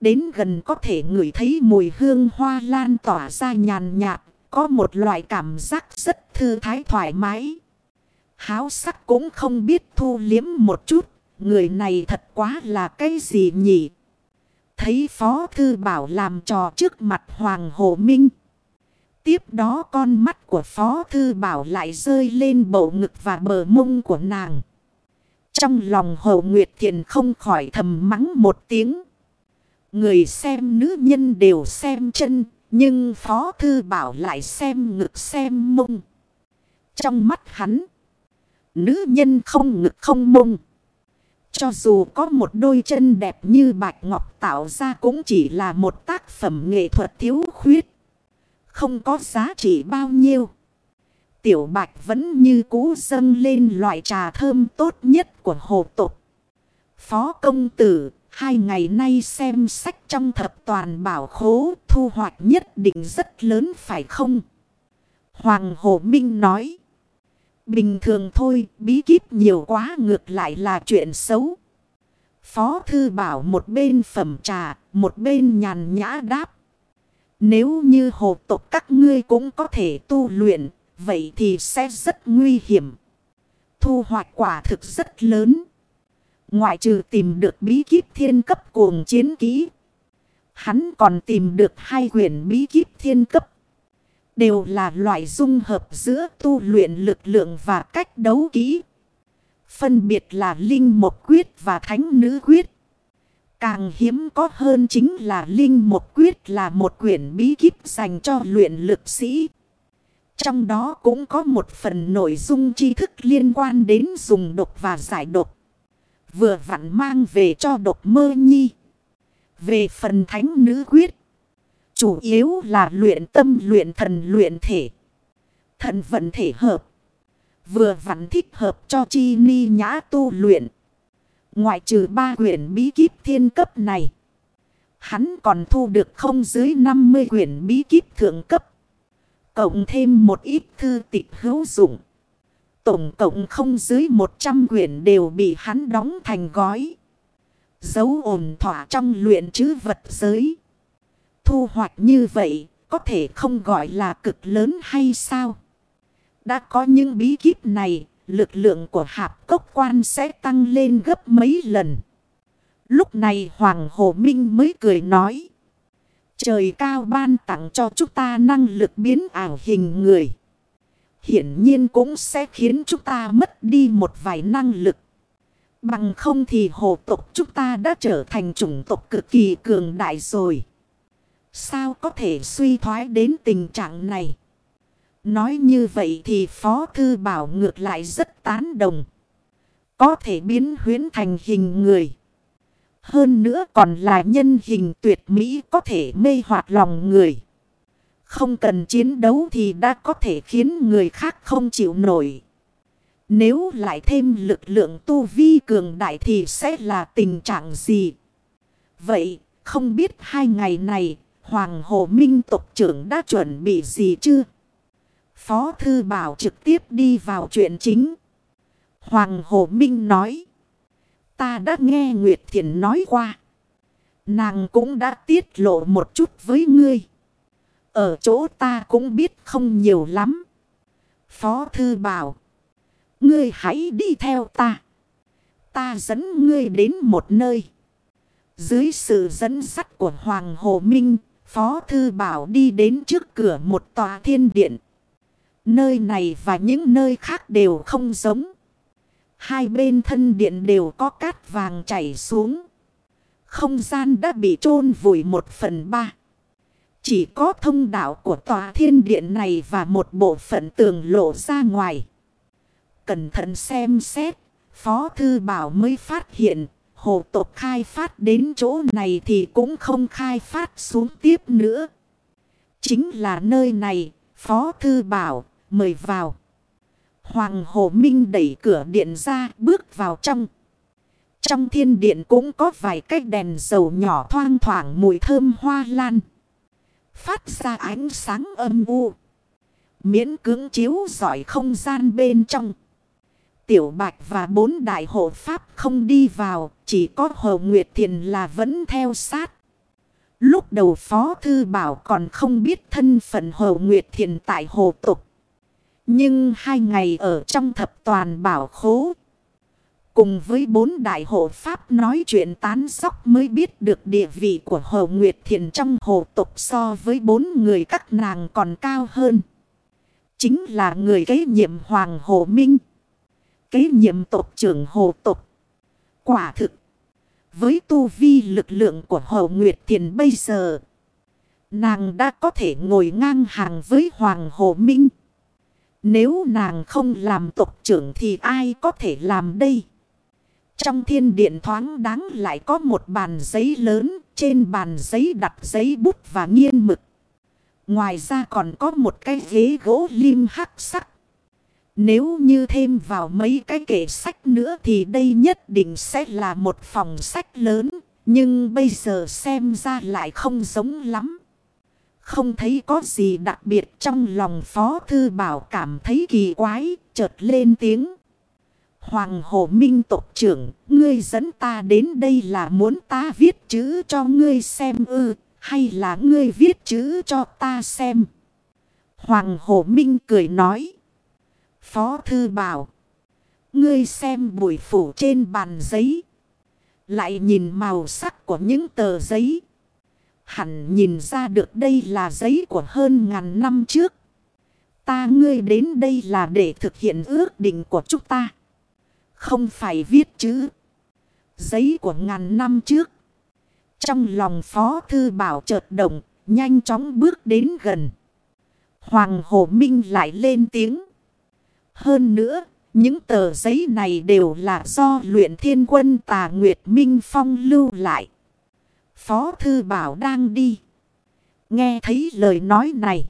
Đến gần có thể ngửi thấy mùi hương hoa lan tỏa ra nhàn nhạt có một loại cảm giác rất thư thái thoải mái. Háo sắc cũng không biết thu liếm một chút. Người này thật quá là cái gì nhỉ? Thấy Phó Thư Bảo làm trò trước mặt Hoàng Hồ Minh. Tiếp đó con mắt của Phó Thư Bảo lại rơi lên bầu ngực và bờ mông của nàng. Trong lòng Hồ Nguyệt Thiền không khỏi thầm mắng một tiếng. Người xem nữ nhân đều xem chân, nhưng Phó Thư Bảo lại xem ngực xem mông. Trong mắt hắn, nữ nhân không ngực không mông. Cho dù có một đôi chân đẹp như bạch ngọc tạo ra cũng chỉ là một tác phẩm nghệ thuật thiếu khuyết. Không có giá trị bao nhiêu. Tiểu bạch vẫn như cũ dâng lên loại trà thơm tốt nhất của hồ tục. Phó công tử Hai ngày nay xem sách trong thập toàn bảo khố thu hoạch nhất định rất lớn phải không? Hoàng Hồ Minh nói. Bình thường thôi, bí kíp nhiều quá ngược lại là chuyện xấu. Phó Thư Bảo một bên phẩm trà, một bên nhàn nhã đáp. Nếu như hồ tộc các ngươi cũng có thể tu luyện, vậy thì sẽ rất nguy hiểm. Thu hoạch quả thực rất lớn. Ngoại trừ tìm được bí kíp thiên cấp cuồng chiến kỹ. Hắn còn tìm được hai quyển bí kíp thiên cấp. Đều là loại dung hợp giữa tu luyện lực lượng và cách đấu kỹ. Phân biệt là Linh Một Quyết và Thánh Nữ Quyết. Càng hiếm có hơn chính là Linh Một Quyết là một quyển bí kíp dành cho luyện lực sĩ. Trong đó cũng có một phần nội dung tri thức liên quan đến dùng độc và giải độc. Vừa vặn mang về cho độc mơ nhi. Về phần thánh nữ quyết. Chủ yếu là luyện tâm, luyện thần, luyện thể. Thần vận thể hợp. Vừa vặn thích hợp cho chi ni nhã tu luyện. Ngoại trừ ba quyển bí kíp thiên cấp này. Hắn còn thu được không dưới 50 quyển bí kíp thượng cấp. Cộng thêm một ít thư tịch hữu dụng. Tổng cộng không dưới 100 quyển đều bị hắn đóng thành gói. Dấu ổn thỏa trong luyện chứ vật giới. Thu hoạch như vậy có thể không gọi là cực lớn hay sao? Đã có những bí kíp này, lực lượng của hạp cốc quan sẽ tăng lên gấp mấy lần. Lúc này Hoàng Hồ Minh mới cười nói. Trời cao ban tặng cho chúng ta năng lực biến ảo hình người. Hiển nhiên cũng sẽ khiến chúng ta mất đi một vài năng lực. Bằng không thì hồ tộc chúng ta đã trở thành chủng tộc cực kỳ cường đại rồi. Sao có thể suy thoái đến tình trạng này? Nói như vậy thì Phó Thư Bảo ngược lại rất tán đồng. Có thể biến huyến thành hình người. Hơn nữa còn là nhân hình tuyệt mỹ có thể mê hoạt lòng người. Không cần chiến đấu thì đã có thể khiến người khác không chịu nổi. Nếu lại thêm lực lượng tu vi cường đại thì sẽ là tình trạng gì? Vậy, không biết hai ngày này, Hoàng Hồ Minh tộc trưởng đã chuẩn bị gì chưa? Phó Thư Bảo trực tiếp đi vào chuyện chính. Hoàng Hồ Minh nói. Ta đã nghe Nguyệt Thiện nói qua. Nàng cũng đã tiết lộ một chút với ngươi. Ở chỗ ta cũng biết không nhiều lắm. Phó Thư Bảo. Ngươi hãy đi theo ta. Ta dẫn ngươi đến một nơi. Dưới sự dẫn dắt của Hoàng Hồ Minh, Phó Thư Bảo đi đến trước cửa một tòa thiên điện. Nơi này và những nơi khác đều không giống. Hai bên thân điện đều có cát vàng chảy xuống. Không gian đã bị chôn vùi một phần ba. Chỉ có thông đạo của tòa thiên điện này và một bộ phận tường lộ ra ngoài. Cẩn thận xem xét, Phó Thư Bảo mới phát hiện, hồ tộc khai phát đến chỗ này thì cũng không khai phát xuống tiếp nữa. Chính là nơi này, Phó Thư Bảo, mời vào. Hoàng Hồ Minh đẩy cửa điện ra bước vào trong. Trong thiên điện cũng có vài cái đèn dầu nhỏ thoang thoảng mùi thơm hoa lan. Phát ra ánh sáng âm u. Miễn cưỡng chiếu giỏi không gian bên trong. Tiểu Bạch và bốn đại hộ pháp không đi vào. Chỉ có Hồ Nguyệt Thiền là vẫn theo sát. Lúc đầu Phó Thư Bảo còn không biết thân phận Hồ Nguyệt Thiền tại Hồ Tục. Nhưng hai ngày ở trong thập toàn bảo khố. Cùng với bốn đại hộ pháp nói chuyện tán sóc mới biết được địa vị của Hồ Nguyệt Thiền trong hồ tục so với bốn người các nàng còn cao hơn. Chính là người kế nhiệm Hoàng Hồ Minh. Kế nhiệm tộc trưởng hồ tục. Quả thực. Với tu vi lực lượng của Hồ Nguyệt Thiền bây giờ. Nàng đã có thể ngồi ngang hàng với Hoàng Hồ Minh. Nếu nàng không làm tộc trưởng thì ai có thể làm đây? Trong thiên điện thoáng đáng lại có một bàn giấy lớn, trên bàn giấy đặt giấy bút và nghiên mực. Ngoài ra còn có một cái ghế gỗ lim hắc sắc. Nếu như thêm vào mấy cái kệ sách nữa thì đây nhất định sẽ là một phòng sách lớn. Nhưng bây giờ xem ra lại không giống lắm. Không thấy có gì đặc biệt trong lòng Phó Thư Bảo cảm thấy kỳ quái, chợt lên tiếng. Hoàng Hồ Minh tộc trưởng, ngươi dẫn ta đến đây là muốn ta viết chữ cho ngươi xem ư, hay là ngươi viết chữ cho ta xem? Hoàng Hồ Minh cười nói. Phó Thư Bảo, ngươi xem bụi phủ trên bàn giấy. Lại nhìn màu sắc của những tờ giấy. Hẳn nhìn ra được đây là giấy của hơn ngàn năm trước. Ta ngươi đến đây là để thực hiện ước định của chúng ta. Không phải viết chữ. Giấy của ngàn năm trước. Trong lòng Phó Thư Bảo chợt động, nhanh chóng bước đến gần. Hoàng Hồ Minh lại lên tiếng. Hơn nữa, những tờ giấy này đều là do luyện thiên quân tà Nguyệt Minh Phong lưu lại. Phó Thư Bảo đang đi. Nghe thấy lời nói này.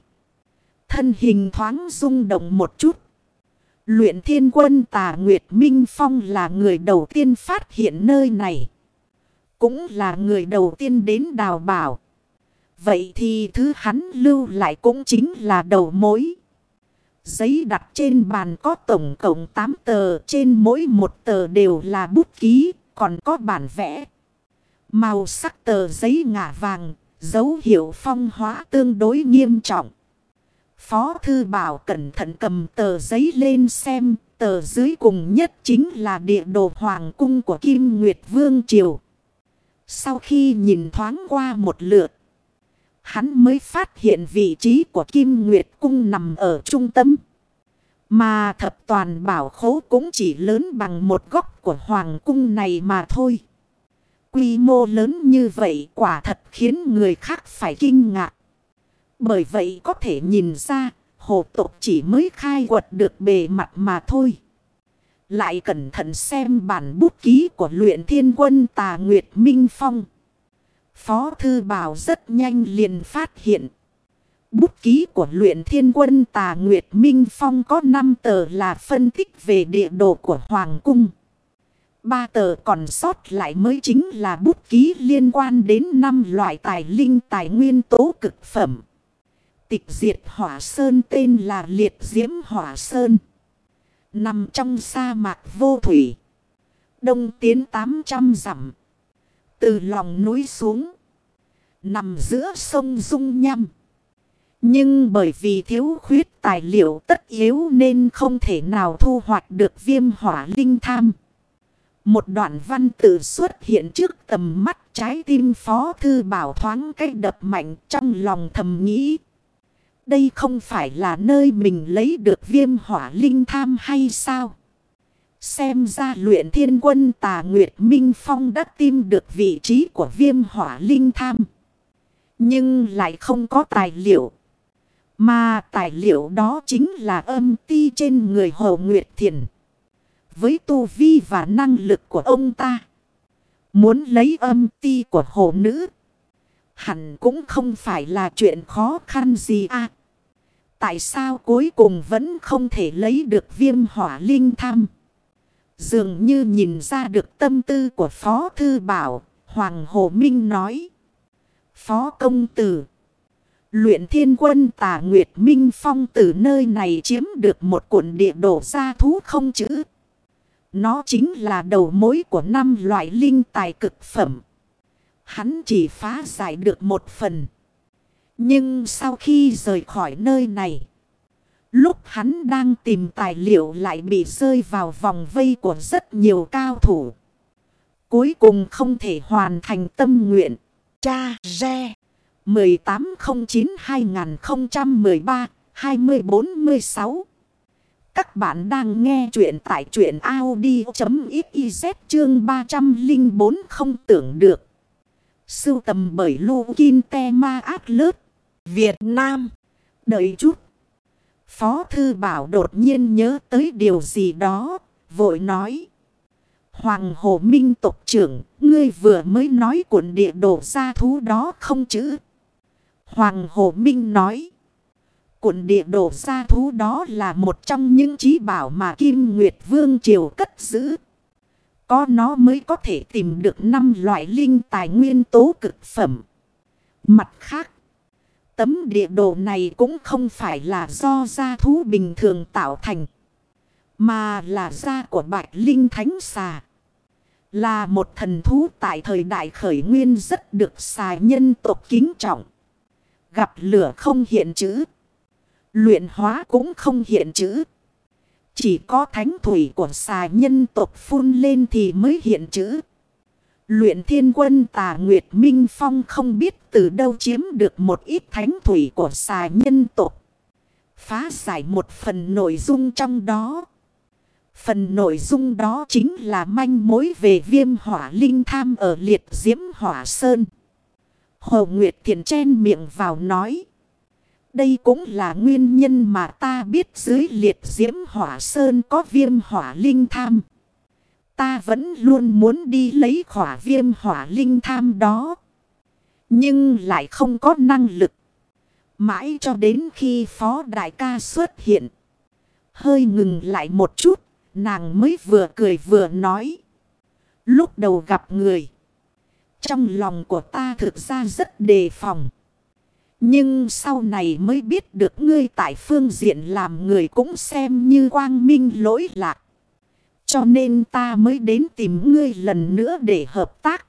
Thân hình thoáng rung động một chút. Luyện thiên quân tà Nguyệt Minh Phong là người đầu tiên phát hiện nơi này. Cũng là người đầu tiên đến đào bảo. Vậy thì thứ hắn lưu lại cũng chính là đầu mối. Giấy đặt trên bàn có tổng cộng 8 tờ, trên mỗi một tờ đều là bút ký, còn có bản vẽ. Màu sắc tờ giấy ngả vàng, dấu hiệu phong hóa tương đối nghiêm trọng. Phó thư bảo cẩn thận cầm tờ giấy lên xem, tờ dưới cùng nhất chính là địa đồ hoàng cung của Kim Nguyệt Vương Triều. Sau khi nhìn thoáng qua một lượt, hắn mới phát hiện vị trí của Kim Nguyệt Cung nằm ở trung tâm. Mà thập toàn bảo khố cũng chỉ lớn bằng một góc của hoàng cung này mà thôi. Quy mô lớn như vậy quả thật khiến người khác phải kinh ngạc. Bởi vậy có thể nhìn ra, hồ tộc chỉ mới khai quật được bề mặt mà thôi. Lại cẩn thận xem bản bút ký của luyện thiên quân tà Nguyệt Minh Phong. Phó Thư Bảo rất nhanh liền phát hiện. Bút ký của luyện thiên quân tà Nguyệt Minh Phong có 5 tờ là phân tích về địa đồ của Hoàng Cung. Ba tờ còn sót lại mới chính là bút ký liên quan đến năm loại tài linh tài nguyên tố cực phẩm. Tịch diệt hỏa sơn tên là liệt diễm hỏa sơn. Nằm trong sa mạc vô thủy. Đông tiến 800 dặm. Từ lòng núi xuống. Nằm giữa sông Dung Nham. Nhưng bởi vì thiếu khuyết tài liệu tất yếu nên không thể nào thu hoạch được viêm hỏa linh tham. Một đoạn văn tự xuất hiện trước tầm mắt trái tim phó thư bảo thoáng cách đập mạnh trong lòng thầm nghĩ. Đây không phải là nơi mình lấy được viêm hỏa linh tham hay sao? Xem ra luyện thiên quân tà Nguyệt Minh Phong đã tìm được vị trí của viêm hỏa linh tham. Nhưng lại không có tài liệu. Mà tài liệu đó chính là âm ti trên người Hồ Nguyệt Thiền. Với tu vi và năng lực của ông ta. Muốn lấy âm ti của hồ nữ. Hẳn cũng không phải là chuyện khó khăn gì à. Tại sao cuối cùng vẫn không thể lấy được viêm hỏa linh tham? Dường như nhìn ra được tâm tư của Phó Thư Bảo, Hoàng Hồ Minh nói. Phó Công Tử Luyện thiên quân tà Nguyệt Minh Phong từ nơi này chiếm được một cuộn địa đồ gia thú không chữ. Nó chính là đầu mối của năm loại linh tài cực phẩm. Hắn chỉ phá giải được một phần. Nhưng sau khi rời khỏi nơi này. Lúc hắn đang tìm tài liệu lại bị rơi vào vòng vây của rất nhiều cao thủ. Cuối cùng không thể hoàn thành tâm nguyện. Cha Re 1809-2013-2046 Các bạn đang nghe chuyện tại chuyện Audi.xyz chương 304 không tưởng được. Sưu tầm bởi Lô Kinh Te Ma Át Lớt, Việt Nam. Đợi chút. Phó Thư Bảo đột nhiên nhớ tới điều gì đó, vội nói. Hoàng Hồ Minh tộc trưởng, ngươi vừa mới nói cuộn địa đồ ra thú đó không chứ? Hoàng Hồ Minh nói. Cuộn địa đồ ra thú đó là một trong những trí bảo mà Kim Nguyệt Vương Triều cất giữ. Có nó mới có thể tìm được năm loại linh tài nguyên tố cực phẩm. Mặt khác, tấm địa đồ này cũng không phải là do gia thú bình thường tạo thành. Mà là da của bạch linh thánh xà. Là một thần thú tại thời đại khởi nguyên rất được xà nhân tộc kính trọng. Gặp lửa không hiện chữ. Luyện hóa cũng không hiện chữ. Chỉ có thánh thủy của xà nhân tộc phun lên thì mới hiện chữ. Luyện thiên quân tà Nguyệt Minh Phong không biết từ đâu chiếm được một ít thánh thủy của xà nhân tộc. Phá giải một phần nội dung trong đó. Phần nội dung đó chính là manh mối về viêm hỏa linh tham ở liệt diễm hỏa sơn. Hồ Nguyệt Thiền chen miệng vào nói. Đây cũng là nguyên nhân mà ta biết dưới liệt diễm hỏa sơn có viêm hỏa linh tham. Ta vẫn luôn muốn đi lấy khỏa viêm hỏa linh tham đó. Nhưng lại không có năng lực. Mãi cho đến khi phó đại ca xuất hiện. Hơi ngừng lại một chút. Nàng mới vừa cười vừa nói. Lúc đầu gặp người. Trong lòng của ta thực ra rất đề phòng. Nhưng sau này mới biết được ngươi tại phương diện làm người cũng xem như quang minh lỗi lạc. Cho nên ta mới đến tìm ngươi lần nữa để hợp tác.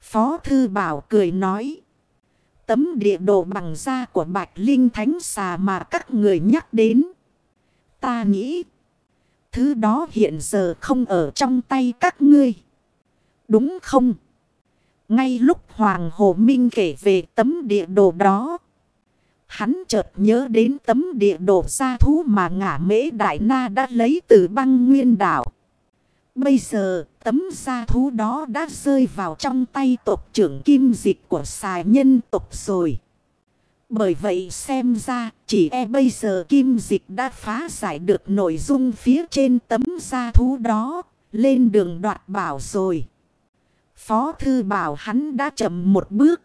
Phó Thư Bảo cười nói. Tấm địa đồ bằng da của Bạch Linh Thánh Xà mà các người nhắc đến. Ta nghĩ. Thứ đó hiện giờ không ở trong tay các ngươi. Đúng không? Ngay lúc Hoàng Hồ Minh kể về tấm địa đồ đó. Hắn chợt nhớ đến tấm địa đồ gia thú mà ngả mễ đại na đã lấy từ băng nguyên đảo. Bây giờ, tấm gia thú đó đã rơi vào trong tay tộc trưởng kim dịch của xài nhân tộc rồi. Bởi vậy xem ra, chỉ e bây giờ kim dịch đã phá giải được nội dung phía trên tấm gia thú đó. Lên đường đoạt bảo rồi. Phó thư bảo hắn đã chậm một bước.